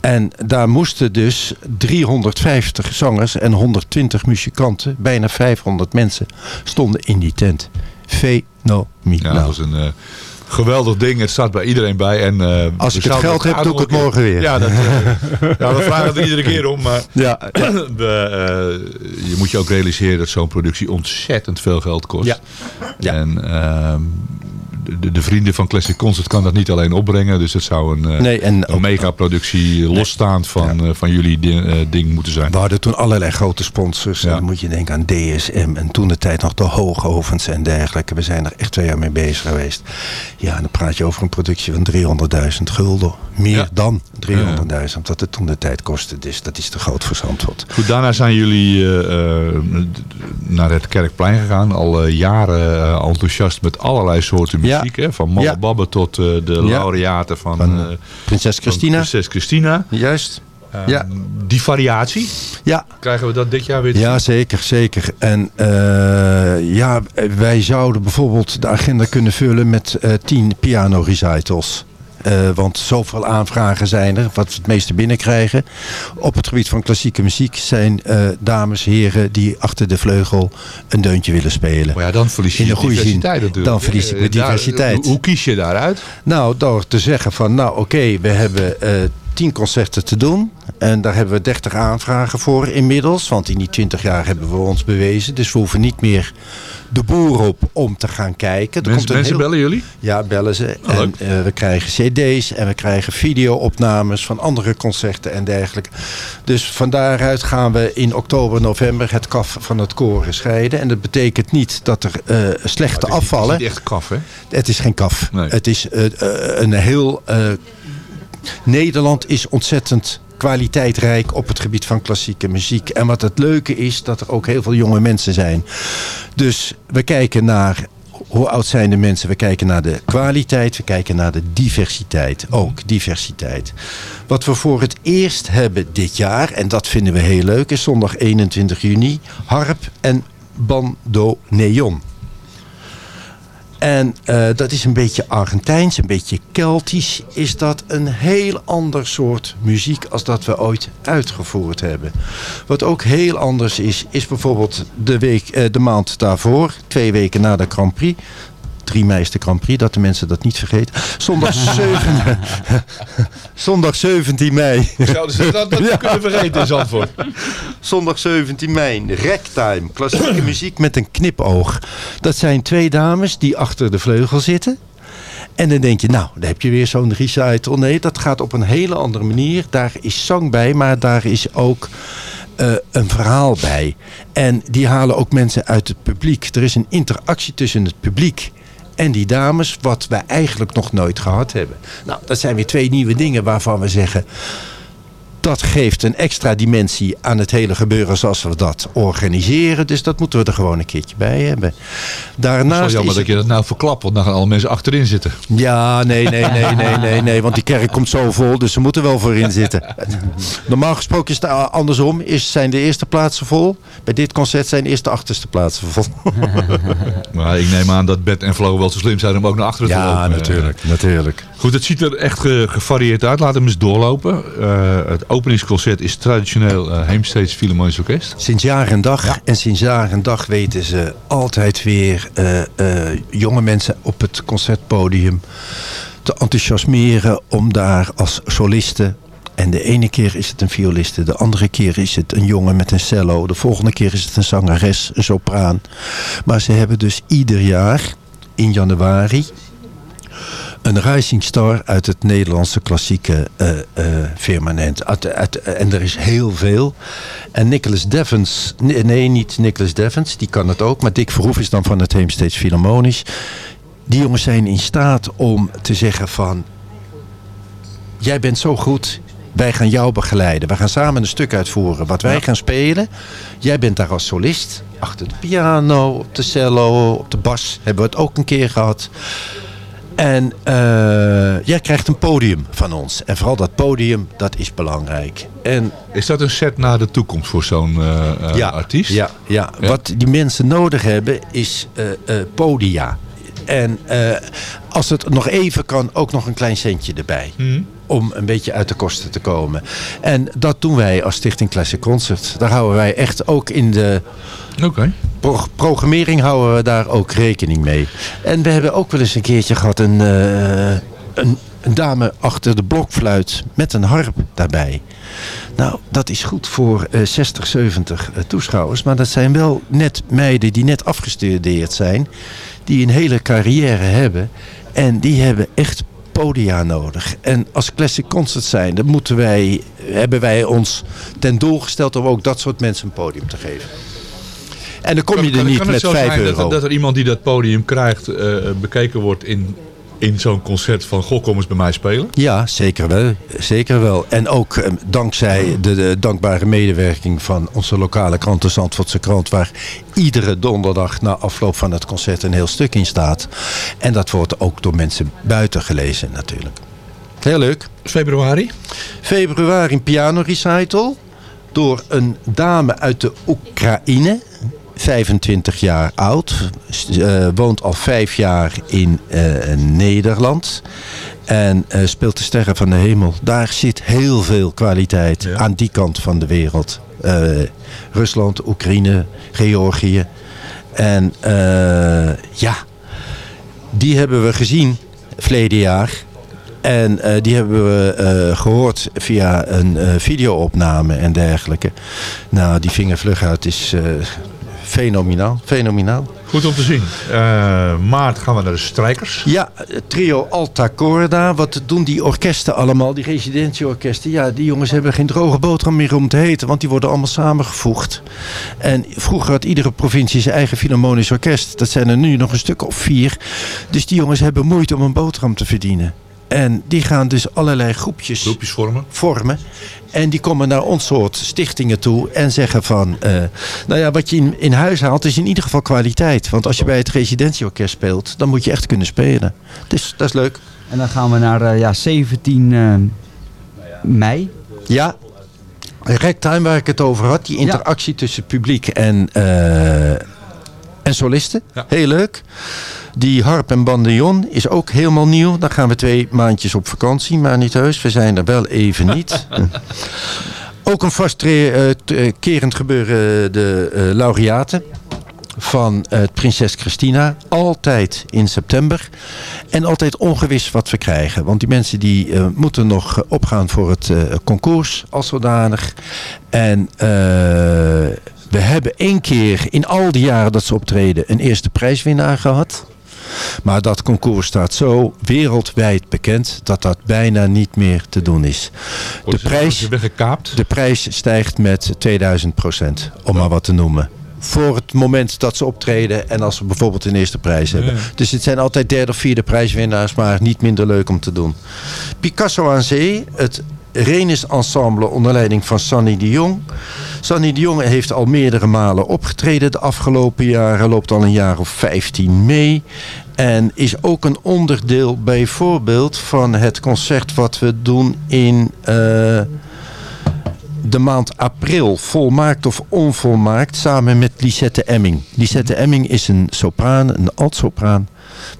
En daar moesten dus 350 zangers en 120 muzikanten, bijna 500 mensen, stonden in die tent. Fenomenaal. Ja, dat was een eh, geweldig ding. Het staat bij iedereen bij. En, eh, Als ik het geld heb, doe ik het morgen weer. Ja, dat, eh, ja, we vragen er iedere keer om. Maar Ja, eh, je moet je ook realiseren dat zo'n productie ontzettend veel geld kost. Ja. Ja. En ehm, de, de vrienden van Classic Concert kan dat niet alleen opbrengen. Dus het zou een, eh, Nee, en een ook- megaproductie losstaand van, eh, van jullie eh, ding moeten zijn. We hadden toen allerlei grote sponsors. Ja. Dan moet je denken aan DSM en toen de tijd nog de Hoogovens en dergelijke. We zijn er echt twee jaar mee bezig geweest. Ja, en dan praat je over een productie van 300.000 gulden. Meer Ja. dan 300.000, wat het toen de tijd kostte. Dus dat is te groot voor Zandvoort. Goed, daarna zijn jullie eh, eh, naar het Kerkplein gegaan. Al jaren enthousiast met allerlei soorten Ja. Muziek. Hè? Van Malle Ja. Babbe tot eh, de laureaten van, Van, eh, Prinses van Christina. Prinses Christina. Juist. Eh, Ja. Die variatie, Ja, krijgen we dat dit jaar weer Ja, zeker, zeker. En eh, ja, wij zouden bijvoorbeeld de agenda kunnen vullen met tien piano recitals. Eh, want zoveel aanvragen zijn er, wat we het meeste binnenkrijgen. Op het gebied van klassieke muziek zijn eh, dames, heren die achter de vleugel een deuntje willen spelen. Maar ja, dan verlies je In een goede zin. diversiteit natuurlijk. Dan verlies ik Eh, daar- diversiteit. hoe, hoe kies je daaruit? Nou, door te zeggen van, nou oké, we hebben tien concerten te doen. En daar hebben we 30 aanvragen voor inmiddels. Want in die 20 jaar hebben we ons bewezen. Dus we hoeven niet meer de boer op om te gaan kijken. Er Mensen, komt mensen heel- bellen jullie? Ja, bellen ze. Oh, en eh, we krijgen cd's en we krijgen videoopnames van andere concerten en dergelijke. Dus van daaruit gaan we in oktober, november het kaf van het koren scheiden. En dat betekent niet dat er eh, slechte Het is afvallen... niet echt kaf, hè? Het is geen kaf. Nee. Het is eh, een heel... Nederland is ontzettend kwaliteitrijk op het gebied van klassieke muziek. En wat het leuke is, dat er ook heel veel jonge mensen zijn. Dus we kijken naar... Hoe oud zijn de mensen? We kijken naar de kwaliteit, we kijken naar de diversiteit. Ook diversiteit. Wat we voor het eerst hebben dit jaar, en dat vinden we heel leuk, is zondag 21 juni, harp en bandoneon. En eh, dat is een beetje Argentijns, een beetje Keltisch. Is dat een heel ander soort muziek als dat we ooit uitgevoerd hebben. Wat ook heel anders is, is bijvoorbeeld de, week, eh, de maand daarvoor, twee weken na de Grand Prix. 3 mei is de Grand Prix, dat de mensen dat niet vergeten. Zondag, 7, zondag 17 mei. Zouden ze dat, dat Ja. kunnen vergeten in Zandvoort? Zondag 17 mei, Ragtime, klassieke muziek met een knipoog. Dat zijn twee dames die achter de vleugel zitten. En dan denk je, nou, daar heb je weer zo'n recital. Nee, dat gaat op een hele andere manier. Daar is zang bij, maar daar is ook eh, een verhaal bij. En die halen ook mensen uit het publiek. Er is een interactie tussen het publiek en die dames, wat wij eigenlijk nog nooit gehad hebben. Nou, dat zijn weer twee nieuwe dingen waarvan we zeggen dat geeft een extra dimensie aan het hele gebeuren zoals we dat organiseren. Dus dat moeten we er gewoon een keertje bij hebben. Het is Daarnaast wel jammer is dat je dat nou verklapt, want dan gaan alle mensen achterin zitten. ja, nee, nee, nee, nee, nee, nee. Want die kerk komt zo vol, dus ze moeten wel voorin zitten. Normaal gesproken is het andersom. Is, zijn de eerste plaatsen vol. Bij dit concert zijn eerst de achterste plaatsen vol. Maar ik neem aan dat Bed en Flow wel zo slim zijn om ook naar achteren te lopen. Ja, natuurlijk, natuurlijk. Goed, het ziet er echt ge- gevarieerd uit. Laten we eens doorlopen. Eh, het openingsconcert is traditioneel eh Heemsteeds Philharmonisch Orkest. Sinds jaar en dag. En sinds jaar en dag weten ze altijd weer eh, eh, jonge mensen op het concertpodium te enthousiasmeren om daar als soliste. En de ene keer is het een violiste, de andere keer is het een jongen met een cello, de volgende keer is het een zangeres, een sopraan. Maar ze hebben dus ieder jaar in januari een rising star uit het Nederlandse klassieke eh, eh, firmament. Uit, uit- en er is heel veel. En Nicholas Devens, nee, nee, niet Nicholas Devens, die kan het ook. Maar Dick Verhoef is dan van het Heemsteeds Philharmonisch. Die jongens zijn in staat om te zeggen van... Jij bent zo goed, Wij gaan jou begeleiden. We gaan samen een stuk uitvoeren wat wij gaan spelen. Jij bent daar als solist. Achter de piano, op de cello, op de bas hebben we het ook een keer gehad. En eh, jij krijgt een podium van ons. En vooral dat podium, dat is belangrijk. En Is dat een set naar de toekomst voor zo'n eh, eh, artiest? ja, ja. Ja? wat die mensen nodig hebben is podia. En als het nog even kan, ook nog een klein centje erbij. Mhm. Om een beetje uit de kosten te komen. En dat doen wij als Stichting Classic Concert. Daar houden wij echt ook in de Oké. Pro- programmering houden we daar ook rekening mee. En we hebben ook wel eens een keertje gehad een, eh, een, dame achter de blokfluit met een harp daarbij. Nou, dat is goed voor eh, 60, 70 eh, toeschouwers. Maar dat zijn wel net meiden die net afgestudeerd zijn. Die een hele carrière hebben. En die hebben echt podia nodig. En als classic concert zijn, dan moeten wij, hebben wij ons ten doel gesteld om ook dat soort mensen een podium te geven. En dan kom je er kan- niet kan met zo 5 zijn euro. Dat, dat er iemand die dat podium krijgt, eh, bekeken wordt in, in zo'n concert van... Goh, kom eens bij mij spelen. Ja, zeker wel. Zeker wel. En ook eh, dankzij de, de dankbare medewerking van onze lokale krant, de Zandvoortse krant, waar iedere donderdag na afloop van het concert een heel stuk in staat. En dat wordt ook door mensen buiten gelezen natuurlijk. Heel leuk. Februari? Februari een piano recital door een dame uit de Oekraïne. 25 jaar oud. Eh, woont al vijf jaar in eh, Nederland. En eh, speelt de sterren van de hemel. Daar zit heel veel kwaliteit aan die kant van de wereld. Rusland, Oekraïne, Georgië. En ja, die hebben we gezien verleden jaar. En die hebben we eh, gehoord via een videoopname en dergelijke. Nou, die vingervlugheid is eh, fenomenaal. Fenomenaal. Goed om te zien. Eh, maart gaan we naar de strijkers. Ja, trio Alta Corda. Wat doen die orkesten allemaal, die residentieorkesten? Ja, die jongens hebben geen droge boterham meer om te heten, want die worden allemaal samengevoegd. En vroeger had iedere provincie zijn eigen filharmonisch orkest. Dat zijn er nu nog een stuk of vier. Dus die jongens hebben moeite om een boterham te verdienen. En die gaan dus allerlei groepjes, Groepjes vormen. vormen. En die komen naar ons soort stichtingen toe en zeggen van... eh, nou ja, wat je in, in huis haalt is in ieder geval kwaliteit. Want als je bij het residentieorkest speelt, dan moet je echt kunnen spelen. Dus dat is leuk. En dan gaan we naar eh, ja, 17 eh, mei. Ja, Ragtime waar ik het over had. Die interactie tussen publiek en, eh, en solisten. Heel leuk. Die harp en bandeon is ook helemaal nieuw. Dan gaan we twee maandjes op vakantie, maar niet heus. We zijn er wel even niet. ook een vast tre- eh, eh, kerend gebeuren de eh, laureaten van eh, Prinses Christina. Altijd in september. En altijd ongewis wat we krijgen. Want die mensen die eh, moeten nog eh, opgaan voor het eh, concours als zodanig. En eh, we hebben één keer in al die jaren dat ze optreden een eerste prijswinnaar gehad. Maar dat concours staat zo wereldwijd bekend dat dat bijna niet meer te doen is. De prijs, de prijs stijgt met 2000 procent, om maar wat te noemen. Voor het moment dat ze optreden en als we bijvoorbeeld een eerste prijs hebben. Ja. Dus het zijn altijd derde of vierde prijswinnaars, maar niet minder leuk om te doen. Picasso aan Zee, het Renis Ensemble onder leiding van Sanny de Jong. Sanny de Jong heeft al meerdere malen opgetreden de afgelopen jaren. Loopt al een jaar of 15 mee. En is ook een onderdeel bijvoorbeeld van het concert wat we doen in eh, de maand april. Volmaakt of onvolmaakt samen met Lisette Emming. Lisette Emming is een sopraan, een altsopraan.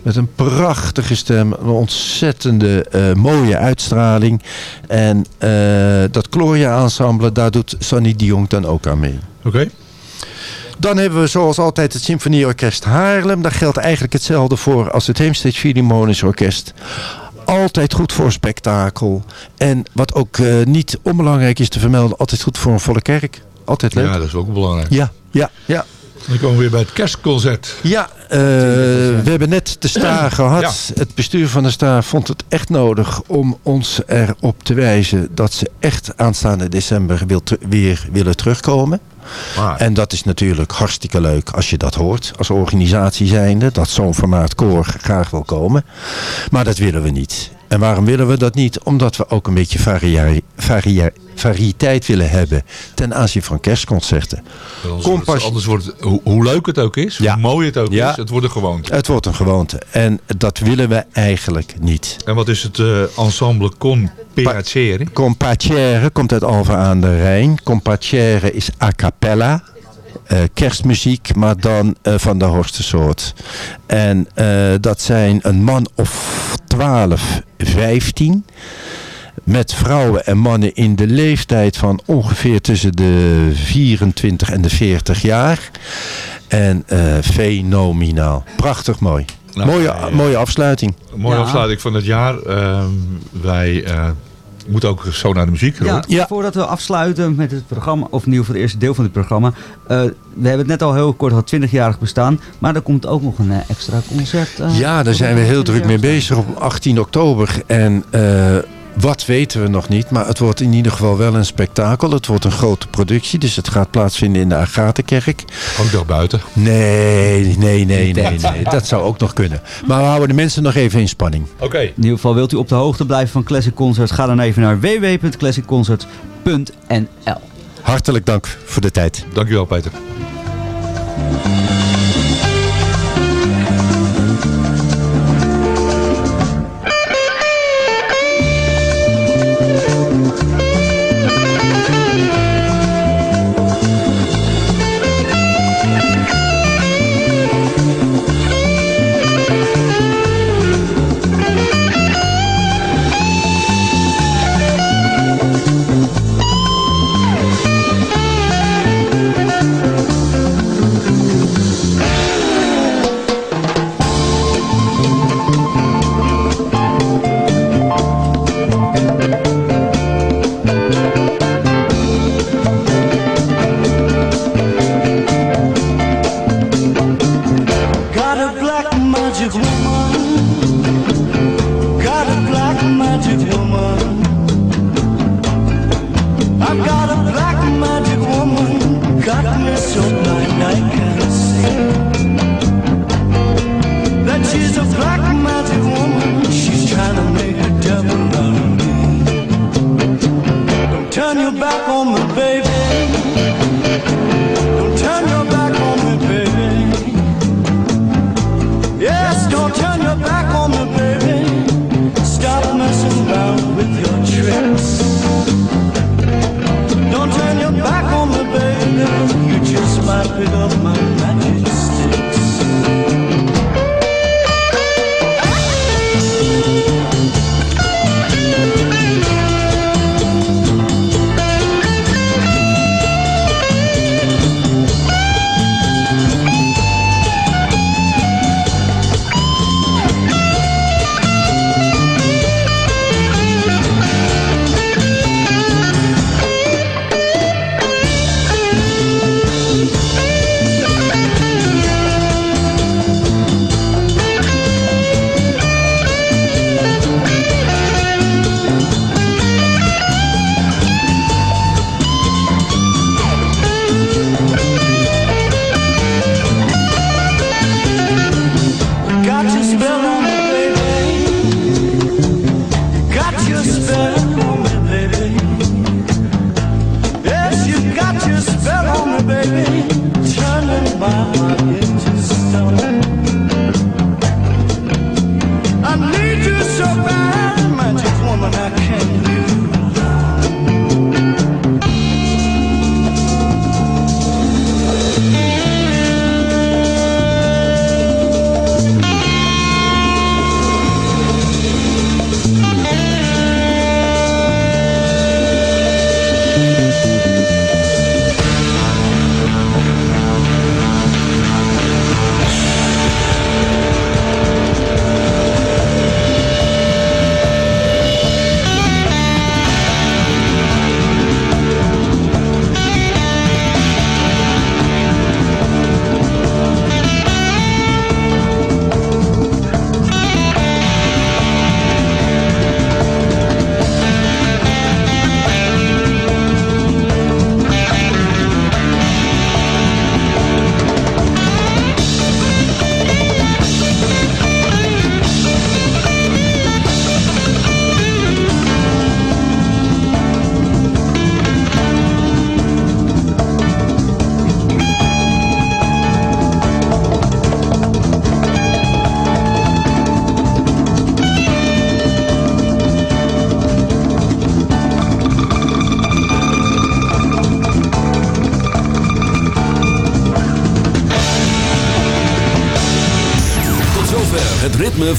Met een prachtige stem, een ontzettende eh, mooie uitstraling. En eh, dat Gloria-ensemble, daar doet Sonny de Jong dan ook aan mee. Oké. Dan hebben we zoals altijd het Symfonieorkest Haarlem. Daar geldt eigenlijk hetzelfde voor als het Heemsteeds Philharmonisch Orkest. Altijd goed voor spektakel. En wat ook eh, niet onbelangrijk is te vermelden, altijd goed voor een volle kerk. Altijd leuk. Ja, dat is ook belangrijk. Ja, ja, ja. Dan komen we weer bij het kerstconcert. Ja, eh, we hebben net de STA gehad. Het bestuur van de STA vond het echt nodig om ons erop te wijzen dat ze echt aanstaande december wil weer willen terugkomen. En dat is natuurlijk hartstikke leuk als je dat hoort. Als organisatie zijnde, dat zo'n formaat koor graag wil komen. Maar dat willen we niet. En waarom willen we dat niet? Omdat we ook een beetje varia varia variëteit willen hebben ten aanzien van kerstconcerten. Anders, Kom wordt het- pas- anders wordt hoe, hoe leuk het ook is, Ja. hoe mooi het ook Ja. is, het wordt een gewoonte. Het wordt een gewoonte. En dat willen we eigenlijk niet. En wat is het eh, ensemble Con Piacere? Compacere komt uit Alphen aan de Rijn. Compacere is a cappella. Eh, kerstmuziek, maar dan eh, van de hoogste soort. En eh, dat zijn een man of 12, 15. Met vrouwen en mannen in de leeftijd van ongeveer tussen de 24 en de 40 jaar. En eh, fenomenaal. Prachtig mooi. Nou, mooie, mooie afsluiting. Mooie Ja. afsluiting van het jaar. Ehm, wij moeten ook zo naar de muziek. Ja, voordat we afsluiten met het programma, of nieuw voor het eerste deel van het programma. eh, we hebben het net al heel kort gehad, 20-jarig bestaan. Maar er komt ook nog een eh, extra concert. eh, Ja, daar zijn we heel druk mee bezig op 18 oktober. En eh, wat weten we nog niet, maar het wordt in ieder geval wel een spektakel. Het wordt een grote productie, dus het gaat plaatsvinden in de Agatenkerk. Ook nog buiten. Nee, nee, nee, nee, nee. Dat zou ook nog kunnen. Maar we houden de mensen nog even in spanning. Oké. In ieder geval wilt u op de hoogte blijven van Classic Concerts. Ga dan even naar www.classicconcerts.nl Hartelijk dank voor de tijd. Dankjewel Peter.